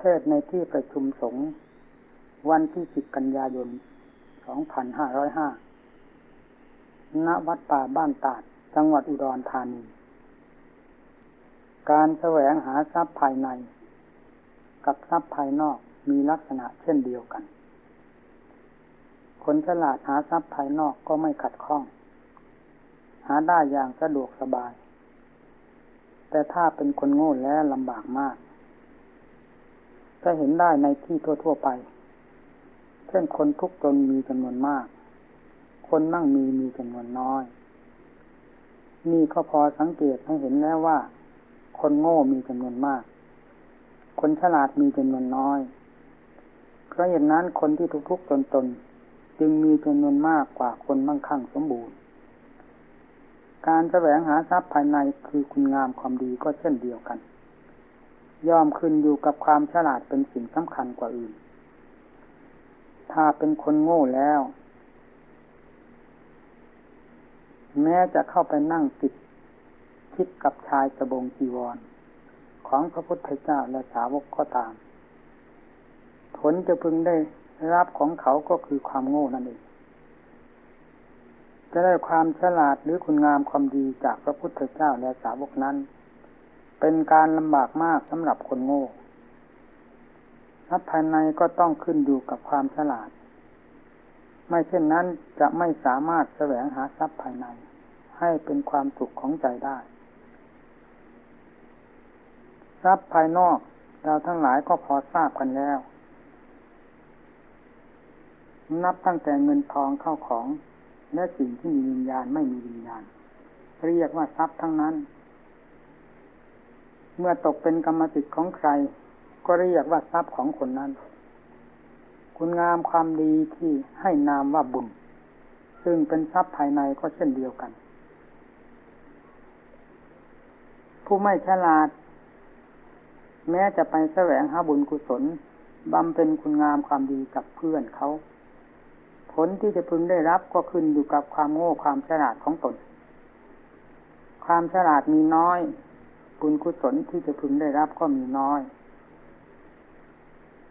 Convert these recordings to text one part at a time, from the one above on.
เทศในที่ประชุมสงฆ์วันที่สิบกันยายนสองพันห้าร้อยห้าณวัดป่าบ้านตาด จังหวัดอุดรธานี การแสวงหาทรัพย์ภายใน กับทรัพย์ภายนอกมีลักษณะเช่นเดียวกัน คนฉลาดหาทรัพย์ภายนอกก็ไม่ขัดข้อง หาได้อย่างสะดวกสบาย แต่ถ้าเป็นคนโง่แล้วลำบากมาก จะเห็นได้ในที่ทั่ว ๆ ไป เช่นคนทุกตนมีจำนวนมาก คนนั่งมีมีจำนวนน้อย นี่ก็พอสังเกตให้เห็นแล้วว่า คนโง่มีจำนวนมาก คนฉลาดมีจำนวนน้อย เพราะเหตุนั้นคนที่ทุกๆตนตนจึงมีจำนวนมากกว่าคนมั่งคั่งสมบูรณ์ การแสวงหาทรัพย์ภายในคือคุณงามความดีก็เช่นเดียวกัน ย่อมขึ้นอยู่กับความฉลาดเป็นสิ่งสำคัญกว่าอื่น ถ้าเป็นคนโง่แล้ว แม้จะเข้าไปนั่งติดคิดกับชายสบงจีวร ของพระพุทธเจ้าและสาวกก็ตาม ผลจะพึงได้รับของเขาก็คือความโง่นั่นเอง จะได้ความฉลาดหรือคุณงามความดีจากพระพุทธเจ้าและสาวกนั้น เป็นการลำบากมากสำหรับคนโง่ทรัพย์ภายในก็ต้องขึ้นอยู่กับความฉลาด ไม่เช่นนั้นจะไม่สามารถแสวงหาทรัพย์ภายใน ให้เป็นความสุขของใจได้ ทรัพย์ภายนอกเราทั้งหลายก็พอทราบกันแล้ว นับตั้งแต่เงินทองเข้าของ และสิ่งที่มีวิญญาณไม่มีวิญญาณ เรียกว่าทรัพย์ทั้งนั้น เมื่อตกเป็นกรรมสิทธิ์ของใคร ก็เรียกว่าทรัพย์ของคนนั้น คุณงามความดีที่ให้นามว่าบุญ ซึ่งเป็นทรัพย์ภายในก็เช่นเดียวกัน ผู้ไม่ฉลาด แม้จะไปแสวงหาบุญกุศลบำเพ็ญคุณงามความดีกับเพื่อนเขา ผลที่จะพึงได้รับก็ขึ้นอยู่กับความโง่ความฉลาดของตน ความฉลาดมีน้อย บุญกุศลที่จะพึงได้รับก็มีน้อย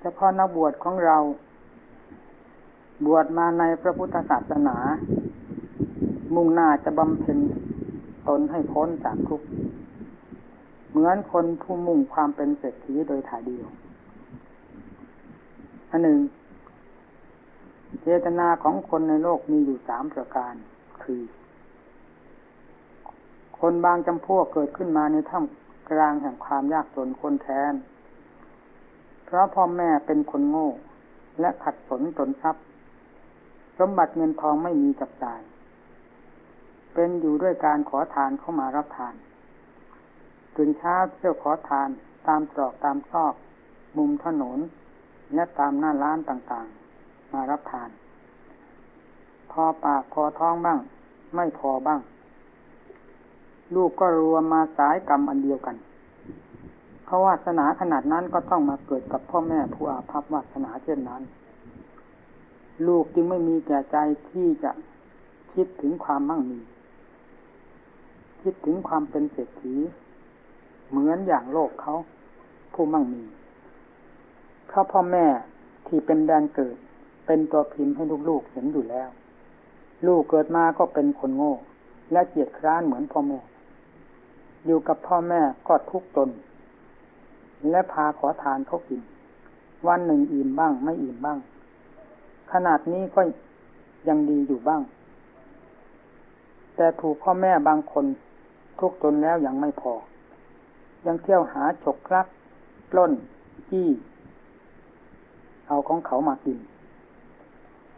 เฉพาะนักบวชของเรา บวชมาในพระพุทธศาสนา มุ่งหน้าจะบำเพ็ญตนให้พ้นจากทุกข์เหมือนคนผู้มุ่งความเป็นเศรษฐีโดยถ่ายเดียวอันหนึ่ง เจตนาของคนในโลกมีอยู่สามประการ คือ คนบางจำพวกเกิดขึ้นมาในถ้ำ กลางแห่งความยากจนคนแทนเพราะพ่อแม่เป็นคนโง่ และขัดสนตนทรัพย์ สมบัติเงินทองไม่มีจับจ่าย เป็นอยู่ด้วยการขอทานเข้ามารับทานตื่นเช้าเที่ยวขอทานตามตรอกตามซอก มุมถนน และตามหน้าร้านต่างๆ มารับทาน พอปากพอท้องบ้าง ไม่พอบ้าง ลูกก็รวมมาสายกรรมอันเดียวกัน เพราะวาสนาขนาดนั้นก็ต้องมาเกิดกับพ่อแม่ผู้อาภัพวาสนาเช่นนั้น ลูกจึงไม่มีแก่ใจที่จะคิดถึงความมั่งมี คิดถึงความเป็นเศรษฐี เหมือนอย่างโลกเขาผู้มั่งมีเพราพ่อแม่ที่เป็นแดนเกิด เป็นตัวพิมพ์ให้ลูกๆเห็นอยู่แล้ว ลูกเกิดมาก็เป็นคนโง่ และเกียจคร้านเหมือนพ่อแม่ อยู่กับพ่อแม่ก็ทุกตน และพาขอทานเขากิน วันหนึ่งอิ่มบ้าง ไม่อิ่มบ้าง ขนาดนี้ก็ยังดีอยู่บ้าง แต่ถูกพ่อแม่บางคน ทุกตนแล้วยังไม่พอ ยังเที่ยวหาฉกคลักปล้นจี้เอาของเขามากิน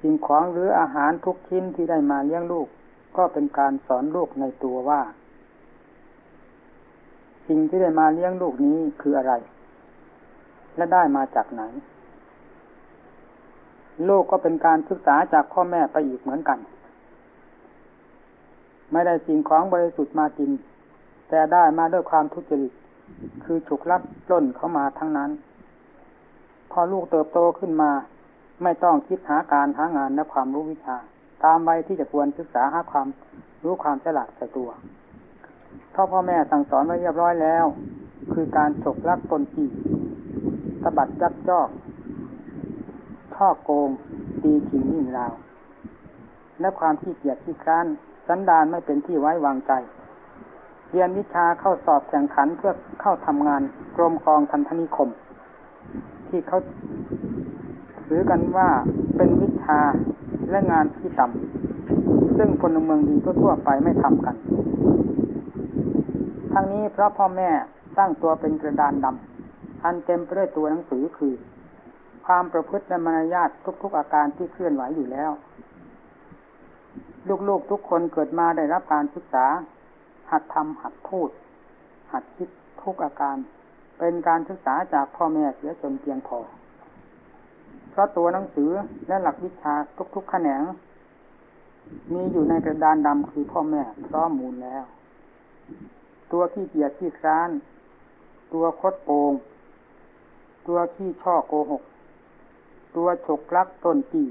สิ่งของหรืออาหารทุกชิ้นที่ได้มาเลี้ยงลูก ก็เป็นการสอนลูกในตัวว่า สิ่งที่ได้มาเลี้ยงลูกนี้คืออะไร และได้มาจากไหน ลูกก็เป็นการศึกษาจากพ่อแม่ไปอีกเหมือนกัน ไม่ได้สิ่งของบริสุทธิ์มากิน แต่ได้มาด้วยความทุจริต คือฉุกลักปล้นเข้ามาทั้งนั้น พอลูกเติบโตขึ้นมา ไม่ต้องคิดหาการหางานและความรู้วิชา ตามวัยที่จะควรศึกษาหาความรู้ความฉลาดใส่ตัว เพราะพ่อแม่สั่งสอนไว้เรียบร้อยแล้ว คือการฉกลักตนจีตบัดยักยอกช่อโกง ตีขิงยิ่งราว และความที่เกียจที่คร้านสันดานไม่เป็นที่ไว้วางใจ เรียนวิชาเข้าสอบแข่งขันเพื่อเข้าทำงานกรมกองทันธนิคม ที่เขาถือกันว่าเป็นวิชาและงานที่ต่ำซึ่งพลเมืองดีทั่วไปไม่ทำกัน ทั้งนี้เพราะพ่อแม่ตั้งตัวเป็นกระดานดำอันเต็มไปด้วยตัวหนังสือคือ ความประพฤติและมารยาททุก ๆ อาการที่เคลื่อนไหวอยู่แล้ว ลูกๆทุกคนเกิดมาได้รับการศึกษา หัดทำหัดพูด หัดคิดทุกอาการ เป็นการศึกษาจากพ่อแม่เสียจนเพียงพอเพราะตัวหนังสือและหลักวิชาทุกๆแขนง มีอยู่ในกระดานดำคือพ่อแม่พร้อมมูลแล้ว ตัวขี้เกียจขี้คร้าน ตัวคดโกง ตัวขี้ช่อโกหก ตัวฉกลักต้นปี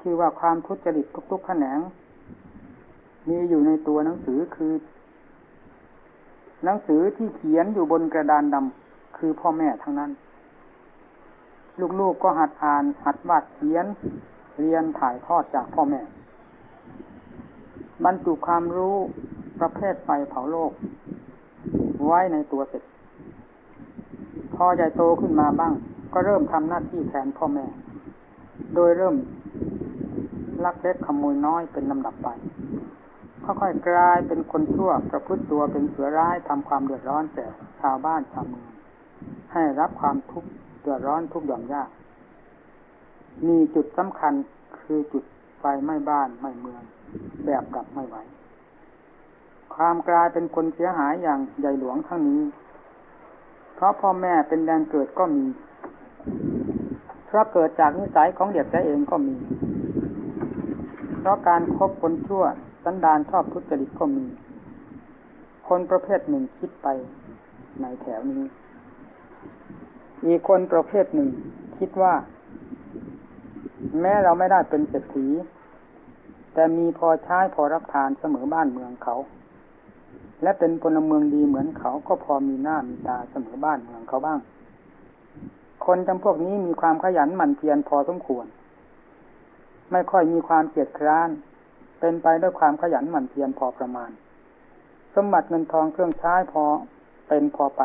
คือว่าความทุจริตทุกๆแขนง มีอยู่ในตัวหนังสือคือ หนังสือที่เขียนอยู่บนกระดานดำคือพ่อแม่ทั้งนั้น ลูกๆกก็หัดอ่าน หัดวาดเขียน เรียนถ่ายทอดจากพ่อแม่ บรรจุความรู้ ประเภทไฟเผาโลก ไว้ในตัวเสร็จ พอใหญ่โตขึ้นมาบ้าง ก็เริ่มทำหน้าที่แทนพ่อแม่ โดยเริ่มลักเล็กขโมยน้อยเป็นลำดับไป ค่อยๆกลายเป็นคนชั่วประพฤติตัวเป็นเสือร้ายทำความเดือดร้อนแก่ชาวบ้านชาวเมืองให้รับความทุกข์เดือดร้อนทุกหย่อมยาก มีจุดสำคัญคือจุดไฟไหม้บ้านไหม้เมือง แบบดับไม่ไหว ความกลายเป็นคนเสียหายอย่างใหญ่หลวงทั้งนี้ เพราะพ่อแม่เป็นแดนเกิดก็มี เพราะเกิดจากนิสัยของเด็กแต่เองก็มี เพราะการครบคนชั่วสันดานชอบทุจริตก็มี คนประเภทหนึ่งคิดไปในแถวนี้ อีกคนประเภทหนึ่งคิดว่า แม้เราไม่ได้เป็นเศรษฐีแต่มีพอใช้พอรับทานเสมอบ้านเมืองเขา และเป็นพลเมืองดีเหมือนเขาก็พอมีหน้ามีตาเสมอบ้านเมืองเขาบ้าง คนจำพวกนี้มีความขยันหมั่นเพียรพอสมควร ไม่ค่อยมีความเกียดคร้าน เป็นไปด้วยความขยันหมั่นเพียรพอประมาณ สมบัติเงินทองเครื่องใช้พอเป็นพอไป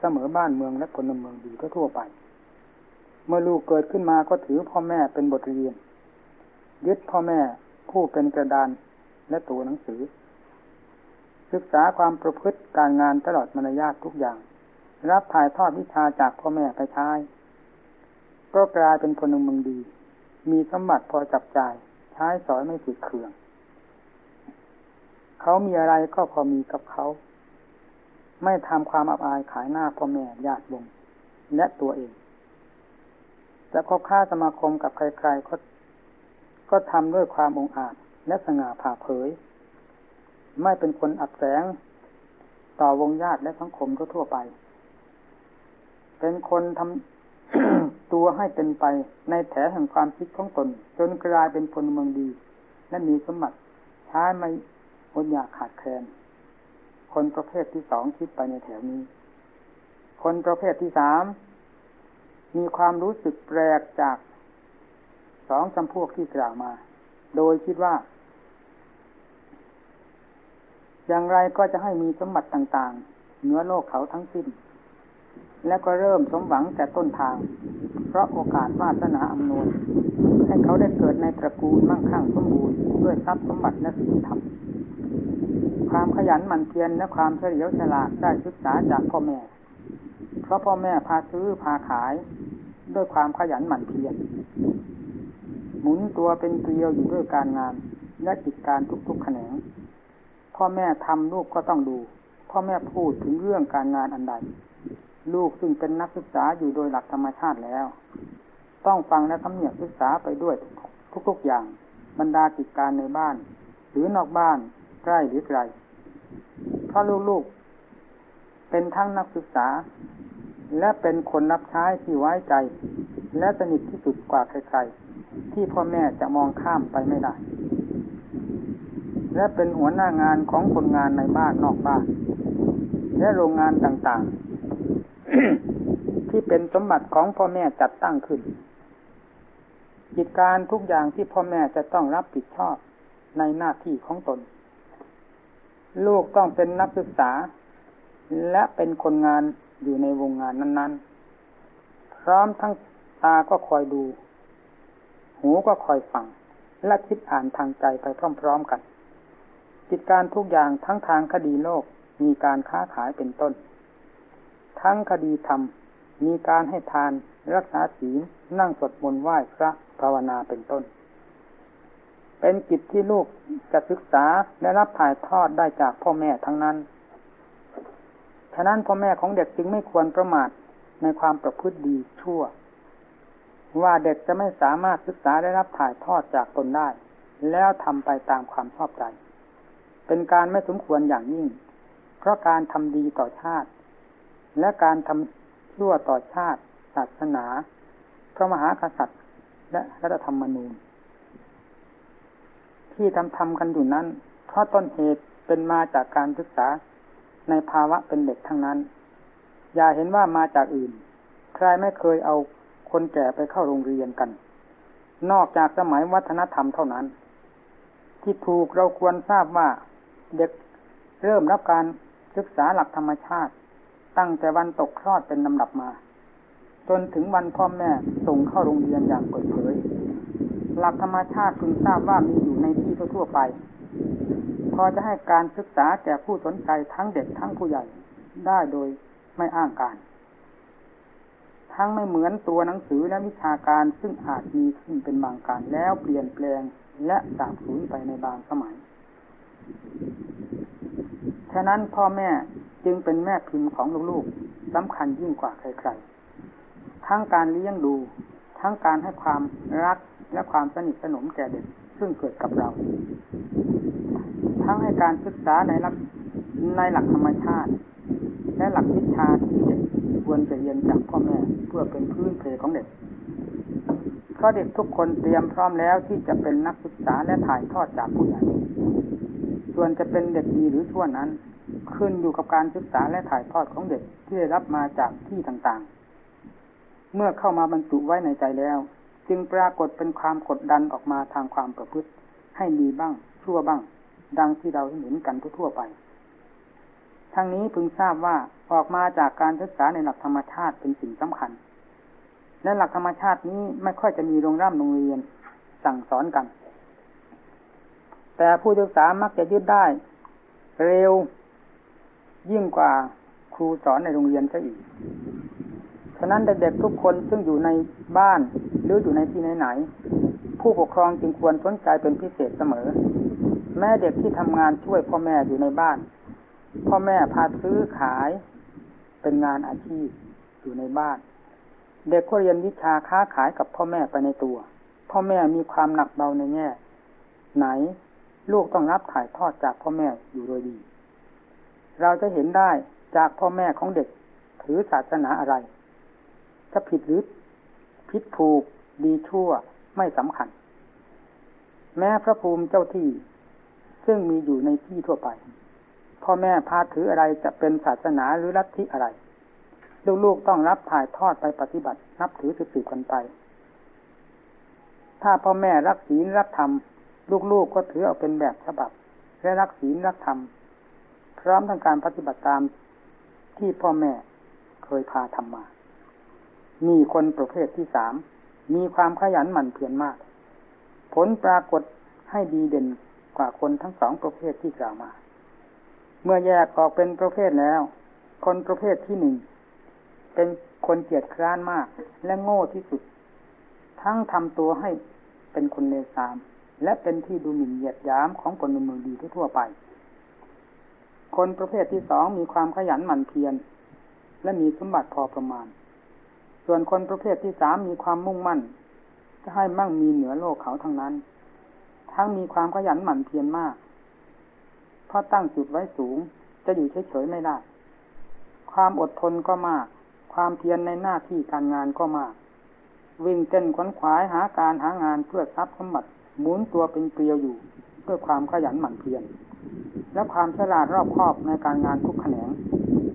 เสมอบ้านเมืองและพลเมืองดีทั่วไป เมื่อลูกเกิดขึ้นมาก็ถือพ่อแม่เป็นบทเรียน ยึดพ่อแม่ผู้เป็นกระดานและตัวหนังสือ ศึกษาความประพฤติการงานตลอดมารยาททุกอย่าง รับถ่ายทอดวิชาจากพ่อแม่ไปใช้ก็กลายเป็นพลเมืองดี มีสมบัติพอจับจ่ายใช้สอยไม่ผิดเคือง เขามีอะไรก็พอมีกับเขา ไม่ทำความอับอายขายหน้าพ่อแม่ญาติวงและตัวเองจะคบค้าสมาคมกับใครๆก็ก็ทำด้วยความองอาจและสง่าผ่าเผย ไม่เป็นคนอับแสง ต่อวงญาติและสังคมทั่วไป เป็นคนทำตัวให้เป็นไปในแถแห่งความคิดของตน จนกลายเป็นพลเมืองดี และมีสมบัติใช้ไม่อดอยากขาดแคลนคนประเภทที่สองคิดไปในแถวนี้ คนประเภทที่สามมีความรู้สึกแปลกจากสองจำพวกที่กล่าวมา โดยคิดว่า อย่างไรก็จะให้มีสมบัติต่างๆ เหนือโลกเขาทั้งสิ้น แล้วก็เริ่มสมหวังแต่ต้นทาง เพราะโอกาสวาสนาอำนวยให้เขาได้เกิดในตระกูลมั่งคั่งสมบูรณ์ด้วยทรัพย์สมบัติและศีลธรรมความขยันหมั่นเพียรและความเฉลียวฉลาดได้ศึกษาจากพ่อแม่ เพราะพ่อแม่พาซื้อพาขาย ด้วยความขยันหมั่นเพียรหมุนตัวเป็นเกลียวอยู่ด้วยการงานและกิจการทุกๆแขนง พ่อแม่ทำลูกก็ต้องดู พ่อแม่พูดถึงเรื่องการงานอันใด ลูกซึ่งเป็นนักศึกษาอยู่โดยหลักธรรมชาติแล้ว ต้องฟังและทำเนียบศึกษาไปด้วยทุกๆอย่าง บรรดากิจการในบ้าน หรือนอกบ้านใกล้หรือไกลเพราะลูกๆเป็นทั้งนักศึกษา และเป็นคนรับใช้ที่ไว้ใจ และสนิทที่สุดกว่าใครๆที่พ่อแม่จะมองข้ามไปไม่ได้ และเป็นหัวหน้างานของคนงานในบ้านนอกบ้าน และโรงงานต่างๆ ที่เป็นสมบัติของพ่อแม่จัดตั้งขึ้น กิจการทุกอย่างที่พ่อแม่จะต้องรับผิดชอบในหน้าที่ของตน ลูกต้องเป็นนักศึกษา และเป็นคนงานอยู่ในวงงานนั้น ๆ พร้อมทั้งตาก็คอยดู หูก็คอยฟัง และคิดอ่านทางใจไปพร้อม ๆ กัน กิจการทุกอย่างทั้งทางคดีโลกมีการค้าขายเป็นต้น ทั้งคดีธรรม มีการให้ทานรักษาศีลนั่งสวดมนต์ไหว้พระภาวนาเป็นต้น เป็นกิจที่ลูกจะศึกษาและรับถ่ายทอดได้จากพ่อแม่ทั้งนั้น ฉะนั้นพ่อแม่ของเด็กจึงไม่ควรประมาทในความประพฤติดีชั่ว ว่าเด็กจะไม่สามารถศึกษาได้รับถ่ายทอดจากตนได้ แล้วทำไปตามความชอบใจ เป็นการไม่สมควรอย่างยิ่ง เพราะการทำดีต่อชาติ และการทำชั่วต่อชาติ ศาสนา พระมหากษัตริย์ และรัฐธรรมนูญ ที่ทำทำกันอยู่นั้น เพราะต้นเหตุเป็นมาจากการศึกษาในภาวะเป็นเด็กทั้งนั้น อย่าเห็นว่ามาจากอื่น ใครไม่เคยเอาคนแก่ไปเข้าโรงเรียนกัน นอกจากสมัยวัฒนธรรมเท่านั้น ที่ถูกเราควรทราบว่า เด็กเริ่มรับการศึกษาหลักธรรมชาติ ตั้งแต่วันตกคลอดเป็นลำดับมา จนถึงวันพ่อแม่ส่งเข้าโรงเรียนอย่างเปิดเผย หลักธรรมชาติพึงทราบว่ามีอยู่ในที่ทั่วไป พอจะให้การศึกษาแก่ผู้สนใจทั้งเด็กทั้งผู้ใหญ่ได้โดยไม่อ้างการ ทั้งไม่เหมือนตัวหนังสือและวิชาการซึ่งอาจมีขึ้นเป็นบางการแล้วเปลี่ยนแปลงและสาบสูญไปในบางสมัย ฉะนั้นพ่อแม่จึงเป็นแม่พิมพ์ของลูกๆสำคัญยิ่งกว่าใครๆ ทั้งการเลี้ยงดู ทั้งการให้ความรักและความสนิทสนมแก่เด็กซึ่งเกิดกับเรา ทั้งให้การศึกษาในหลักในหลักธรรมชาติ และหลักวิชาที่เด็กควรจะเรียนจากพ่อแม่เพื่อเป็นพื้นเพของเด็กเพราะเด็กทุกคนเตรียมพร้อมแล้วที่จะเป็นนักศึกษาและถ่ายทอดจากผู้ใหญ่ ส่วนจะเป็นเด็กดีหรือชั่วนั้น ขึ้นอยู่กับการศึกษาและถ่ายทอดของเด็กที่ได้รับมาจากที่ต่างๆ เมื่อเข้ามาบรรจุไว้ในใจแล้ว จึงปรากฏเป็นความกดดันออกมาทางความประพฤติ ให้ดีบ้าง ชั่วบ้าง ดังที่เราเห็นกันทั่วไป ทั้งนี้พึงทราบว่าออกมาจากการศึกษาในหลักธรรมชาติเป็นสิ่งสำคัญ และหลักธรรมชาตินี้ไม่ค่อยจะมีโรงร่ำโรงเรียนสั่งสอนกัน แต่ผู้ศึกษามักจะยึดได้ เร็ว ยิ่งกว่าครูสอนในโรงเรียนซะอีก ฉะนั้นเด็กๆทุกคนซึ่งอยู่ในบ้านหรืออยู่ในที่ไหนๆผู้ปกครองจึงควรสนใจเป็นพิเศษเสมอ แม่เด็กที่ทำงานช่วยพ่อแม่อยู่ในบ้าน พ่อแม่พาซื้อขาย เป็นงานอาชีพอยู่ในบ้าน เด็กก็เรียนวิชาค้าขายกับพ่อแม่ไปในตัว พ่อแม่มีความหนักเบาในแง่ ไหน ลูกต้องรับถ่ายทอดจากพ่อแม่อยู่โดยดี เราจะเห็นได้จากพ่อแม่ของเด็กถือศาสนาอะไร จะผิดหรือผิดถูกดีชั่วไม่สำคัญ แม้พระภูมิเจ้าที่ซึ่งมีอยู่ในที่ทั่วไป พ่อแม่พาถืออะไรจะเป็นศาสนาหรือลัทธิอะไร ลูกๆต้องรับถ่ายทอดไปปฏิบัติ นับถือสืบๆกันไป ถ้าพ่อแม่รักศีลรักธรรม ลูกๆก็ถือเอาเป็นแบบฉบับและรักศีลรักธรรม พร้อมทั้งการปฏิบัติตามที่พ่อแม่เคยพาทำมา มีคนประเภทที่สาม มีความขยันหมั่นเพียรมาก ผลปรากฏให้ดีเด่นกว่าคนทั้งสองประเภทที่กล่าวมา เมื่อแยกออกเป็นประเภทแล้ว คนประเภทที่หนึ่ง เป็นคนเกียจคร้านมาก และโง่ที่สุด ทั้งทำตัวให้เป็นคนเลวทราม และเป็นที่ดูหมิ่นเหยียดย้ำของคนเมืองดีทั่วไป คนประเภทที่สองมีความขยันหมั่นเพียรและมีสมบัติพอประมาณ ส่วนคนประเภทที่สามมีความมุ่งมั่น จะให้มั่งมีเหนือโลกเขาทั้งนั้น ทั้งมีความขยันหมั่นเพียรมาก เพราะตั้งจุดไว้สูงจะอยู่เฉยๆไม่ได้ ความอดทนก็มาก ความเพียรในหน้าที่การงานก็มาก วิ่งเต้นขวนขวายหาการหางานเพื่อทรัพย์สมบัติ หมุนตัวเป็นเกลียวอยู่ด้วยความขยันหมั่นเพียรและความฉลาดรอบคอบในการงานทุกแขนง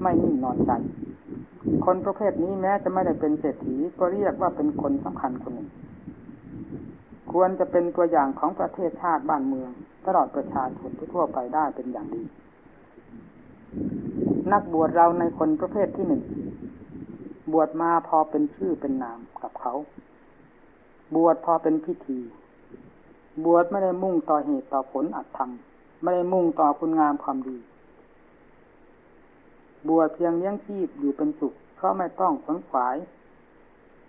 ไม่นิ่งนอนใจ คนประเภทนี้แม้จะไม่ได้เป็นเศรษฐีก็เรียกว่าเป็นคนสำคัญคนหนึ่ง ควรจะเป็นตัวอย่างของประเทศชาติบ้านเมือง ตลอดประชาชนทั่วไปได้เป็นอย่างดี นักบวชเราในคนประเภทที่หนึ่งบวชมาพอเป็นชื่อเป็นนามกับเขา บวชพอเป็นพิธี บวชไม่ได้มุ่งต่อเหตุต่อผลอัตธรรม ไม่ได้มุ่งต่อคุณงามความดี บวชเพียงเลี้ยงชีพอยู่เป็นสุขเพราะไม่ต้องขนขวาย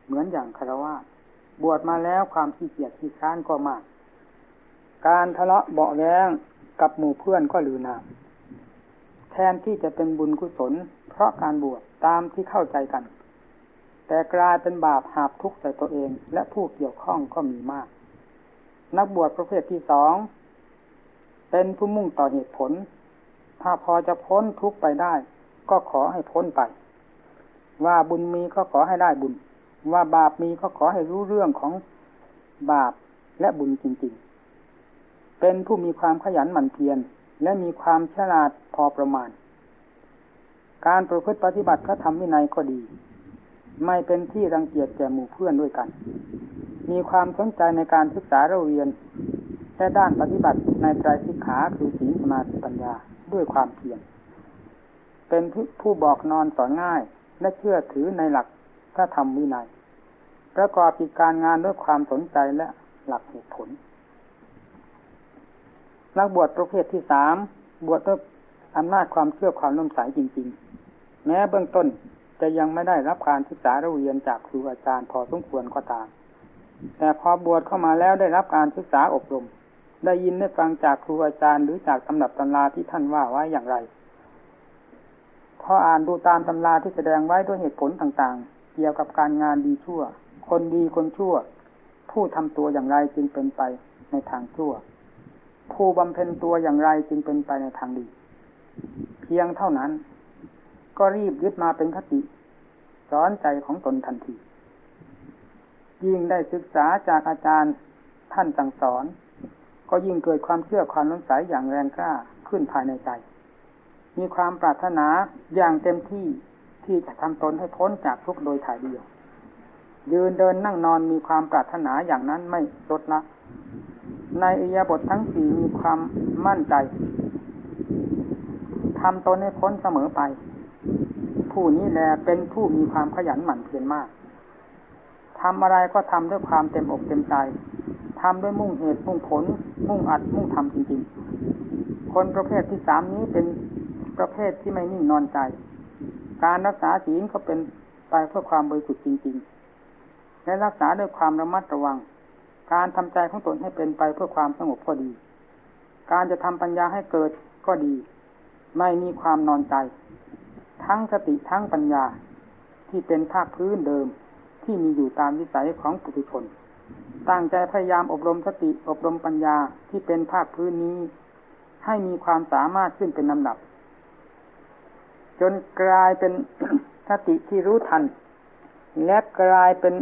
เหมือนอย่างคารวะบวชมาแล้วความขี้เกียจขี้ค้านก็มาก การทะเลาะเบาแวงกับหมู่เพื่อนก็ลือนาแทนที่จะเป็นบุญกุศล เพราะการบวชตามที่เข้าใจกัน แต่กลายเป็นบาปหาบทุกข์ใส่ตัวเอง และผู้เกี่ยวข้องก็มีมาก นักบวชประเภทที่สองเป็นผู้มุ่งต่อเหตุผล ถ้าพอจะพ้นทุกข์ไปได้ ก็ขอให้พ้นไป ว่าบุญมีก็ขอให้ได้บุญ ว่าบาปมีก็ขอให้รู้เรื่องของบาปและบุญจริง ๆ เป็นผู้มีความขยันหมั่นเพียรและมีความฉลาดพอประมาณ การประพฤติปฏิบัติพระธรรมวินัยก็ดี ไม่เป็นที่รังเกียจแก่หมู่เพื่อนด้วยกัน มีความสนใจในการศึกษาเราเรียนแค่ด้านปฏิบัติในใจสิกขาคือศีลสมาธิปัญญาด้วยความเพียรเป็นผู้บอกนอนสอนง่าย และเชื่อถือในหลักพระธรรมวินัยประกอบกิจการงานด้วยความสนใจและหลักเหตุผล นักบวชประเภทที่สามบวชด้วยอำนาจความเชื่อความน้มใสจริง ๆ แม้เบื้องต้นจะยังไม่ได้รับการศึกษาเรียนจากครูอาจารย์พอสมควรก็ตาม แต่พอบวชเข้ามาแล้วได้รับการศึกษาอบรม ได้ยินได้ฟังจากครูอาจารย์หรือจากตำรับตำราที่ท่านว่าไว้อย่างไร พออ่านดูตามตำราที่แสดงไว้ด้วยเหตุผลต่างๆ เกี่ยวกับการงานดีชั่ว คนดีคนชั่ว ผู้ทำตัวอย่างไรจึงเป็นไปในทางชั่ว ผู้บำเพ็ญตัวอย่างไรจึงเป็นไปในทางดี เพียงเท่านั้น ก็รีบยึดมาเป็นคติสอนใจของตนทันที ยิ่งได้ศึกษาจากอาจารย์ท่านสั่งสอน ก็ยิ่งเกิดความเชื่อความน้งใสอย่างแรงกล้าขึ้นภายในใจ มีความปรารถนาอย่างเต็มที่ที่จะทำตนให้พ้นจากทุกโดยถ่ายเดียว ยืนเดินนั่งนอนมีความปรารถนาอย่างนั้นไม่ลดละในอิยาบททั้งสี่มีความมั่นใจทำตนให้พ้นเสมอไป ผู้นี้แลเป็นผู้มีความขยันหมั่นเพียรมาก ทำอะไรก็ทำด้วยความเต็มอกเต็มใจทำด้วยมุ่งเหตุมุ่งผล มุ่งอัดมุ่งทำจริงๆ คนประเภทที่สามนี้เป็นประเภทที่ไม่นิ่งนอนใจ การรักษาศีลก็เป็นไปเพื่อความบริสุทธิ์จริง ๆ และรักษาด้วยความระมัดระวัง การทำใจของตนให้เป็นไปเพื่อความสงบก็ดี การจะทำปัญญาให้เกิดก็ดี ไม่มีความนอนใจ ทั้งสติทั้งปัญญาที่เป็นภาคพื้นเดิม ที่มีอยู่ตามวิสัยของปุถุชน ตั้งใจพยายามอบรมสติอบรมปัญญาที่เป็นภาคพื้นนี้ ให้มีความสามารถขึ้นเป็นลำดับ จนกลายเป็นสติที่รู้ทัน และกลายเป็น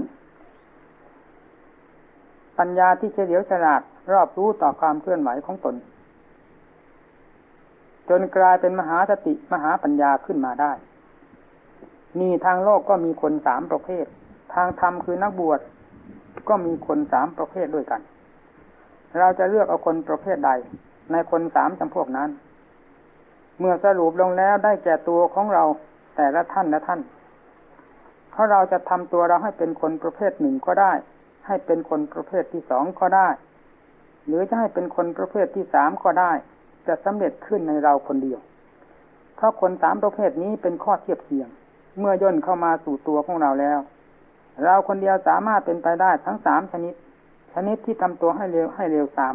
ปัญญาที่เฉลียวฉลาดรอบรู้ต่อความเคลื่อนไหวของตน จนกลายเป็นมหาสติมหาปัญญาขึ้นมาได้ มีทางโลกก็มีคนสามประเภท ทางธรรมคือนักบวชก็มีคนสามประเภทด้วยกัน เราจะเลือกเอาคนประเภทใด ในคนสามจำพวกนั้น เมื่อสรุปลงแล้วได้แก่ตัวของเราแต่ละท่านละท่าน เพราะเราจะทำตัวเราให้เป็นคนประเภทหนึ่งก็ได้ ให้เป็นคนประเภทที่สองก็ได้ หรือจะให้เป็นคนประเภทที่สามก็ได้ จะสำเร็จขึ้นในเราคนเดียว เพราะคนสามประเภทนี้เป็นข้อเทียบเทียง เมื่อย่นเข้ามาสู่ตัวของเราแล้ว เราคนเดียวสามารถเป็นไปได้ทั้งสามชนิด ชนิดที่ทำตัวให้เร็วให้เร็วสาม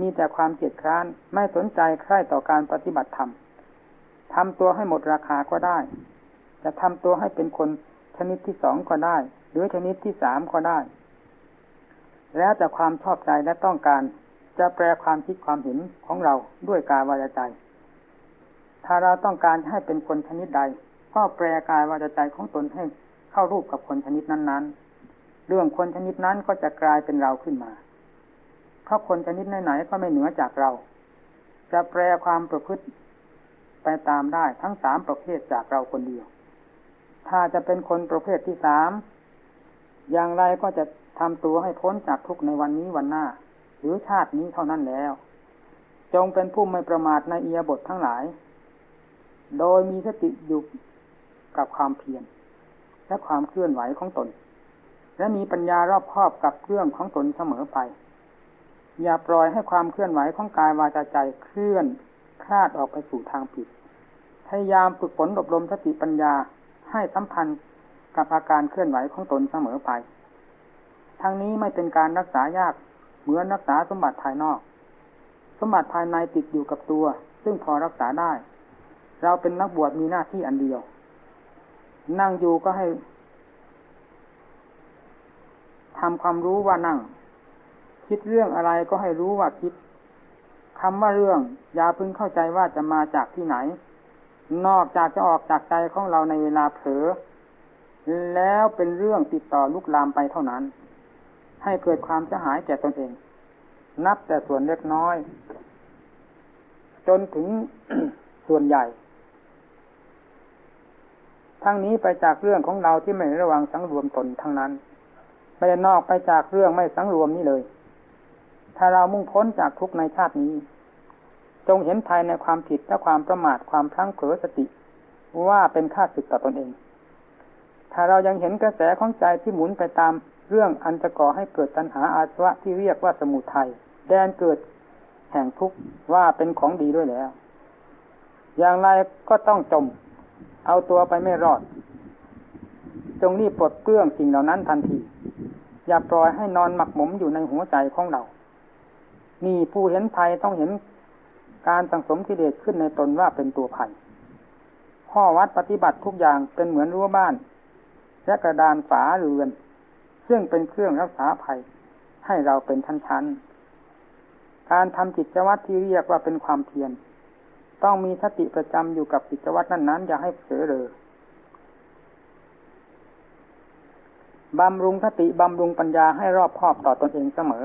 มีแต่ความเกียดคร้านไม่สนใจใคร่ต่อการปฏิบัติธรรมทำตัวให้หมดราคาก็ได้ จะทำตัวให้เป็นคนชนิดที่สองก็ได้ หรือชนิดที่สามก็ได้ แล้วแต่ความชอบใจและต้องการจะแปลความคิดความเห็นของเราด้วยกายวาจาใจ ถ้าเราต้องการให้เป็นคนชนิดใด ก็แปลกายวาจาใจของตนให้ เข้ารูปกับคนชนิดนั้นๆ เรื่องคนชนิดนั้นก็จะกลายเป็นเราขึ้นมา เพราะคนชนิดไหนๆก็ไม่เหนือจากเรา จะแปลความประพฤติไปตามได้ทั้งสามประเภทจากเราคนเดียว ถ้าจะเป็นคนประเภทที่สามอย่างไรก็จะทำตัวให้พ้นจากทุกในวันนี้วันหน้า หรือชาตินี้เท่านั้นแล้ว จงเป็นผู้ไม่ประมาทในเอียบททั้งหลาย โดยมีสติอยู่กับความเพียร และความเคลื่อนไหวของตน และมีปัญญารอบครอบกับเรื่องของตนเสมอไป อย่าปล่อยให้ความเคลื่อนไหวของกายวาจาใจเคลื่อนคลาดออกไปสู่ทางผิด พยายามฝึกฝนอบรมสติปัญญาให้สัมพันธ์กับอาการเคลื่อนไหวของตนเสมอไป ทั้งนี้ไม่เป็นการรักษายากเหมือนรักษาสมบัติภายนอก สมบัติภายในติดอยู่กับตัว ซึ่งพอรักษาได้ เราเป็นนักบวชมีหน้าที่อันเดียว นั่งอยู่ก็ให้ทำความรู้ว่านั่ง คิดเรื่องอะไรก็ให้รู้ว่าคิดคำว่าเรื่อง อย่าพึงเข้าใจว่าจะมาจากที่ไหน นอกจากจะออกจากใจของเราในเวลาเผลอแล้วเป็นเรื่องติดต่อลุกลามไปเท่านั้น ให้เกิดความเสียหายแก่ตนเอง นับแต่ส่วนเล็กน้อย จนถึงส่วนใหญ่ ทั้งนี้ไปจากเรื่องของเราที่ไม่ระวังสังรวมตนทั้งนั้น ไม่ได้นอกไปจากเรื่องไม่สังรวมนี้เลย ถ้าเรามุ่งพ้นจากทุกในชาตินี้ จงเห็นภายในความผิดและความประมาทความพลั้งเผลอสติ ว่าเป็นค่าศึกต่อตนเอง ถ้าเรายังเห็นกระแสของใจที่หมุนไปตามเรื่องอันจะก่อให้เกิดตัณหาอาสวะที่เรียกว่าสมุทัยแดนเกิดแห่งทุกข์ว่าเป็นของดีด้วยแล้ว อย่างไรก็ต้องจม เอาตัวไปไม่รอด จงรีบปลดเกลื้องสิ่งเหล่านั้นทันที อย่าปล่อยให้นอนหมักหมมอยู่ในหัวใจของเรา นี่ผู้เห็นภัยต้องเห็นการสังสมกิเลสขึ้นในตนว่าเป็นตัวภัย ข้อวัดปฏิบัติทุกอย่างเป็นเหมือนรั้วบ้าน และกระดานฝาเรือน ซึ่งเป็นเครื่องรักษาภัย ให้เราเป็นชั้นๆ การทำจิตวัตรที่เรียกว่าเป็นความเพียร ต้องมีสติประจำอยู่กับจิตวัตรนั้นๆ อย่าให้เสือเลยบำรุงสติบำรุงปัญญาให้รอบคอบต่อตอนเองเสมอ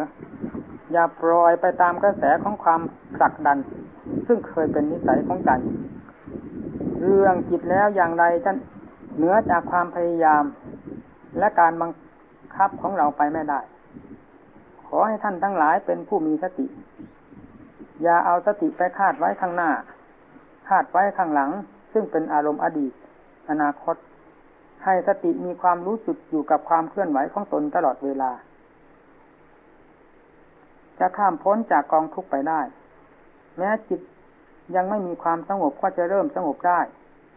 อย่าปล่อยไปตามกระแสของความผลักดัน ซึ่งเคยเป็นนิสัยของใจเรื่องจิตแล้วอย่างไรจะเหนือจากความพยายาม และการบังคับของเราไปไม่ได้ ขอให้ท่านทั้งหลายเป็นผู้มีสติ อย่าเอาสติไปคาดไว้ข้างหน้า คาดไว้ข้างหลัง ซึ่งเป็นอารมณ์อดีต อนาคต ให้สติมีความรู้สึกอยู่กับความเคลื่อนไหวของตนตลอดเวลา จะข้ามพ้นจากกองทุกไปได้ แม้จิตยังไม่มีความสงบก็จะเริ่มสงบได้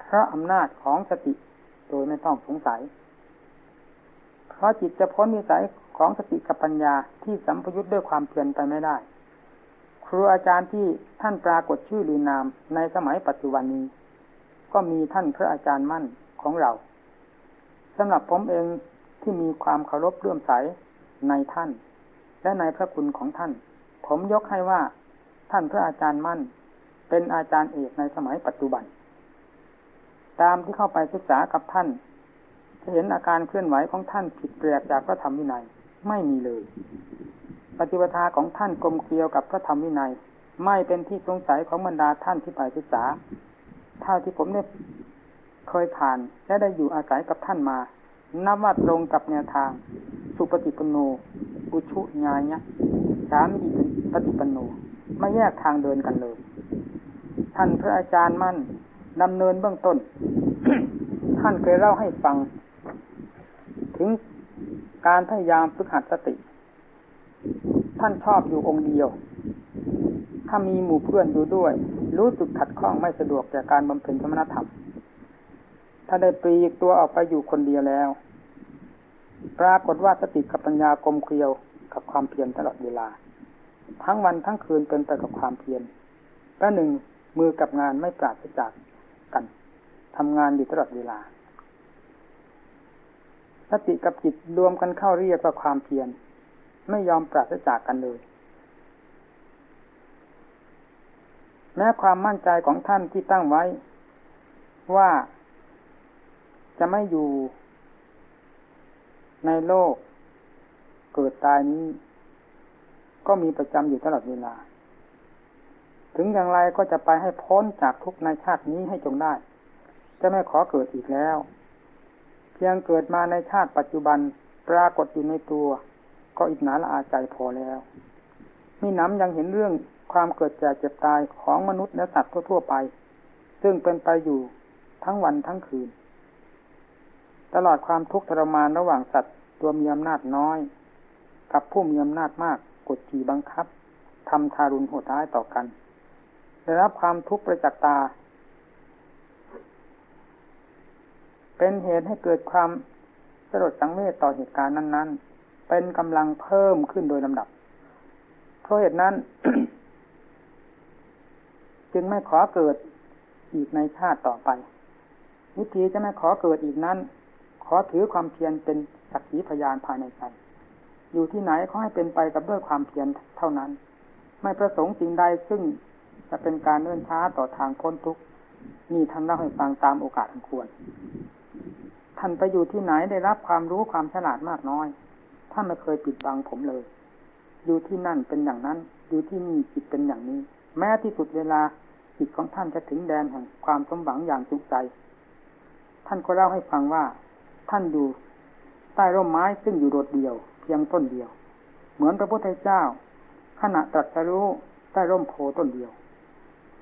เพราะอำนาจของสติโดยไม่ต้องสงสัย เพราะจิตจะพ้นนิสัยของสติกับปัญญาที่สัมพยุตด้วยความเพียรไปไม่ได้ รูอาจารย์ที่ท่านปรากฏชื่อหรือนามในสมัยปัจจุบันนี้ ก็มีท่านพระอาจารย์มั่นของเราสำหรับผมเองที่มีความเคารพเลื่อมใสในท่าน และในพระคุณของท่าน ผมยกให้ว่าท่านพระอาจารย์มั่น เป็นอาจารย์เอกในสมัยปัจจุบัน ตามที่เข้าไปศึกษากับท่าน จะเห็นอาการเคลื่อนไหวของท่านผิดแปลกจากพระธรรมวินัยไม่มีเลย ปฏิปทาของท่านกลมเกลียวกับพระธรรมวินัย ไม่เป็นที่สงสัยของบรรดาท่านที่ไปศึกษาเท่าที่ผมได้เคยผ่านและได้อยู่อาศัยกับท่านมา นับว่าตรงกับแนวทาง สุปฏิปโน อุชุญาญะสามีปฏิปโนไม่แยกทางเดินกันเลย ท่านพระอาจารย์มั่นดำเนินเบื้องต้น ท่านเคยเล่าให้ฟัง ถึงการพยายามฝึกหัดสติ ท่านชอบอยู่องค์เดียว ถ้ามีหมู่เพื่อนอยู่ด้วย รู้สึกขัดข้องไม่สะดวกแก่การบำเพ็ญธรรมนธรรม ถ้าได้ปลีกตัวออกไปอยู่คนเดียวแล้ว ปรากฏว่าสติกับปัญญากลมเกลียวกับความเพียรตลอดเวลา ทั้งวันทั้งคืนเป็นไปกับความเพียรและหนึ่งมือกับงานไม่ปราศจากกันทำงานอยู่ตลอดเวลาสติกับจิตรวมกันเข้าเรียกว่าความเพียร ไม่ยอมปราศจากกันเลย แม้ความมั่นใจของท่านที่ตั้งไว้ ว่าจะไม่อยู่ในโลก เกิดตายนี้ ก็มีประจำอยู่ตลอดเวลา ถึงอย่างไรก็จะไปให้พ้นจากทุกในชาตินี้ให้จงได้ จะไม่ขอเกิดอีกแล้ว เพียงเกิดมาในชาติปัจจุบันปรากฏอยู่ในตัว ก็อิจนาละอาใจพอแล้วมีน้ำยังเห็นเรื่องความเกิดแก่เจ็บตายของมนุษย์และสัตว์ทั่วๆไป ซึ่งเป็นไปอยู่ทั้งวันทั้งคืน ตลอดความทุกข์ทรมานระหว่างสัตว์ตัวมีอำนาจน้อย กับผู้มีอำนาจมากกดขี่บังคับทำทารุณโหดร้ายต่อกันได้รับความทุกข์ประจักษ์ตา เป็นเหตุให้เกิดความสลดสังเวชต่อเหตุการณ์นั้น ๆ เป็นกำลังเพิ่มขึ้นโดยลำดับ เพราะเหตุนั้น จึงไม่ขอเกิดอีกในชาติต่อไป วิธีจะไม่ขอเกิดอีกนั้น ขอถือความเพียรเป็นสักขีพยานภายในใจอยู่ที่ไหนขอให้เป็นไปกับด้วยความเพียรเท่านั้น ไม่ประสงค์สิ่งใดซึ่งจะเป็นการเนื่นช้าต่อทางพ้นทุกข์นี่ท่านเล่าให้ฟังตามโอกาสอันควร ท่านไปอยู่ที่ไหนได้รับความรู้ความฉลาดมากน้อย ท่านไม่เคยปิดบังผมเลย อยู่ที่นั่นเป็นอย่างนั้น อยู่ที่นี่จิตเป็นอย่างนี้ แม้ที่สุดเวลาจิตของท่านจะถึงแดนแห่งความสมหวังอย่างจุใจ ท่านก็เล่าให้ฟังว่า ท่านอยู่ใต้ร่มไม้ซึ่งอยู่โดดเดี่ยว เพียงต้นเดียว เหมือนพระพุทธเจ้า ขณะตรัสรู้ใต้ร่มโพต้นเดียว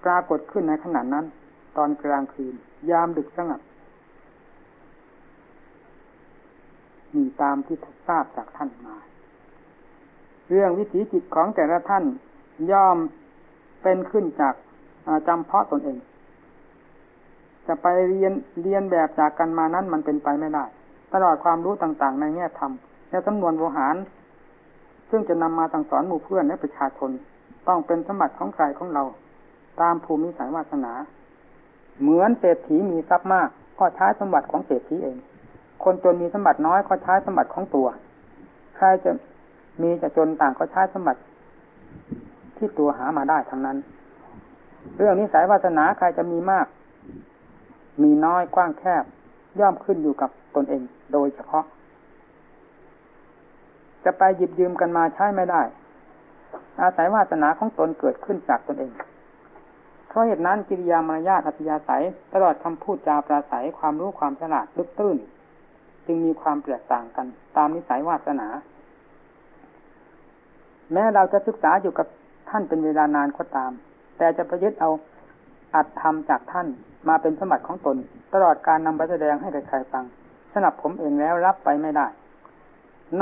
ปรากฏขึ้นในขณะนั้น ตอนกลางคืน ยามดึกสงัด มีตามที่ทราบจากท่านมา เรื่องวิถีจิตของแต่ละท่านย่อมเป็นขึ้นจากจำเพาะตนเอง จะไปเรียนเรียนแบบจากกันมานั้นมันเป็นไปไม่ได้ ตลอดความรู้ต่างๆ ในแง่ธรรมและจำนวนโวหาร ซึ่งจะนำมาสั่งสอนหมู่เพื่อนและประชาชน ต้องเป็นสมบัติของใครของเรา ตามภูมิสายวาสนา เหมือนเศรษฐีมีทรัพย์มาก ก็ใช้สมบัติของเศรษฐีเอง คนจนมีสมบัติน้อยก็ใช้สมบัติของตัว ใครจะมีจะจนต่างก็ใช้สมบัติที่ตัวหามาได้ทั้งนั้น เรื่องนิสัยวาสนาใครจะมีมาก มีน้อยกว้างแคบ ย่อมขึ้นอยู่กับตนเองโดยเฉพาะ จะไปหยิบยืมกันมาใช้ไม่ได้ อาศัยวาสนาของตนเกิดขึ้นจากตนเองเพราะเหตุนั้นกิริยามารยาทอัธยาศัย ตลอดคำพูดจาปราศัยความรู้ความฉลาดลึกตื้น จึงมีความแตกต่างกัน ตามนิสัยวาสนา แม้เราจะศึกษาอยู่กับท่านเป็นเวลานานก็ตาม แต่จะประยึดเอาอัดทำจากท่านมาเป็นสมบัติของตน ตลอดการนำไปแสดงให้ใครๆฟังสนับผมเองแล้วรับไปไม่ได้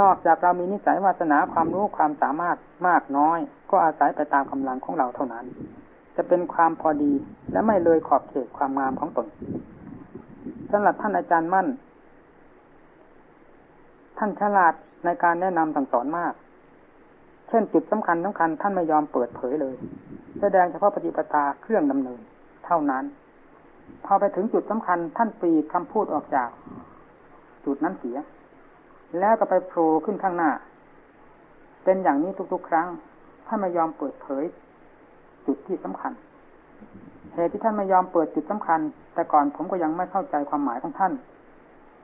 นอกจากเรามีนิสัยวาสนาความรู้ความสามารถมากน้อย ก็อาศัยไปตามกำลังของเราเท่านั้น จะเป็นความพอดีและไม่เลยขอบเขตความงามของตนสำหรับท่านอาจารย์มั่น ท่านฉลาดในการแนะนำสั่งสอนมาก เช่นจุดสำคัญสำคัญท่านไม่ยอมเปิดเผยเลย แสดงเฉพาะปฏิปทาเครื่องดำเนิน เท่านั้น พอไปถึงจุดสำคัญท่านปีคำพูดออกจาก จุดนั้นเสีย แล้วก็ไปโผล่ขึ้นข้างหน้า เป็นอย่างนี้ทุกๆ ครั้งท่านไม่ยอมเปิดเผย จุดที่สำคัญเหตุที่ท่านไม่ยอมเปิดจุดสำคัญ แต่ก่อนผมก็ยังไม่เข้าใจความหมายของท่าน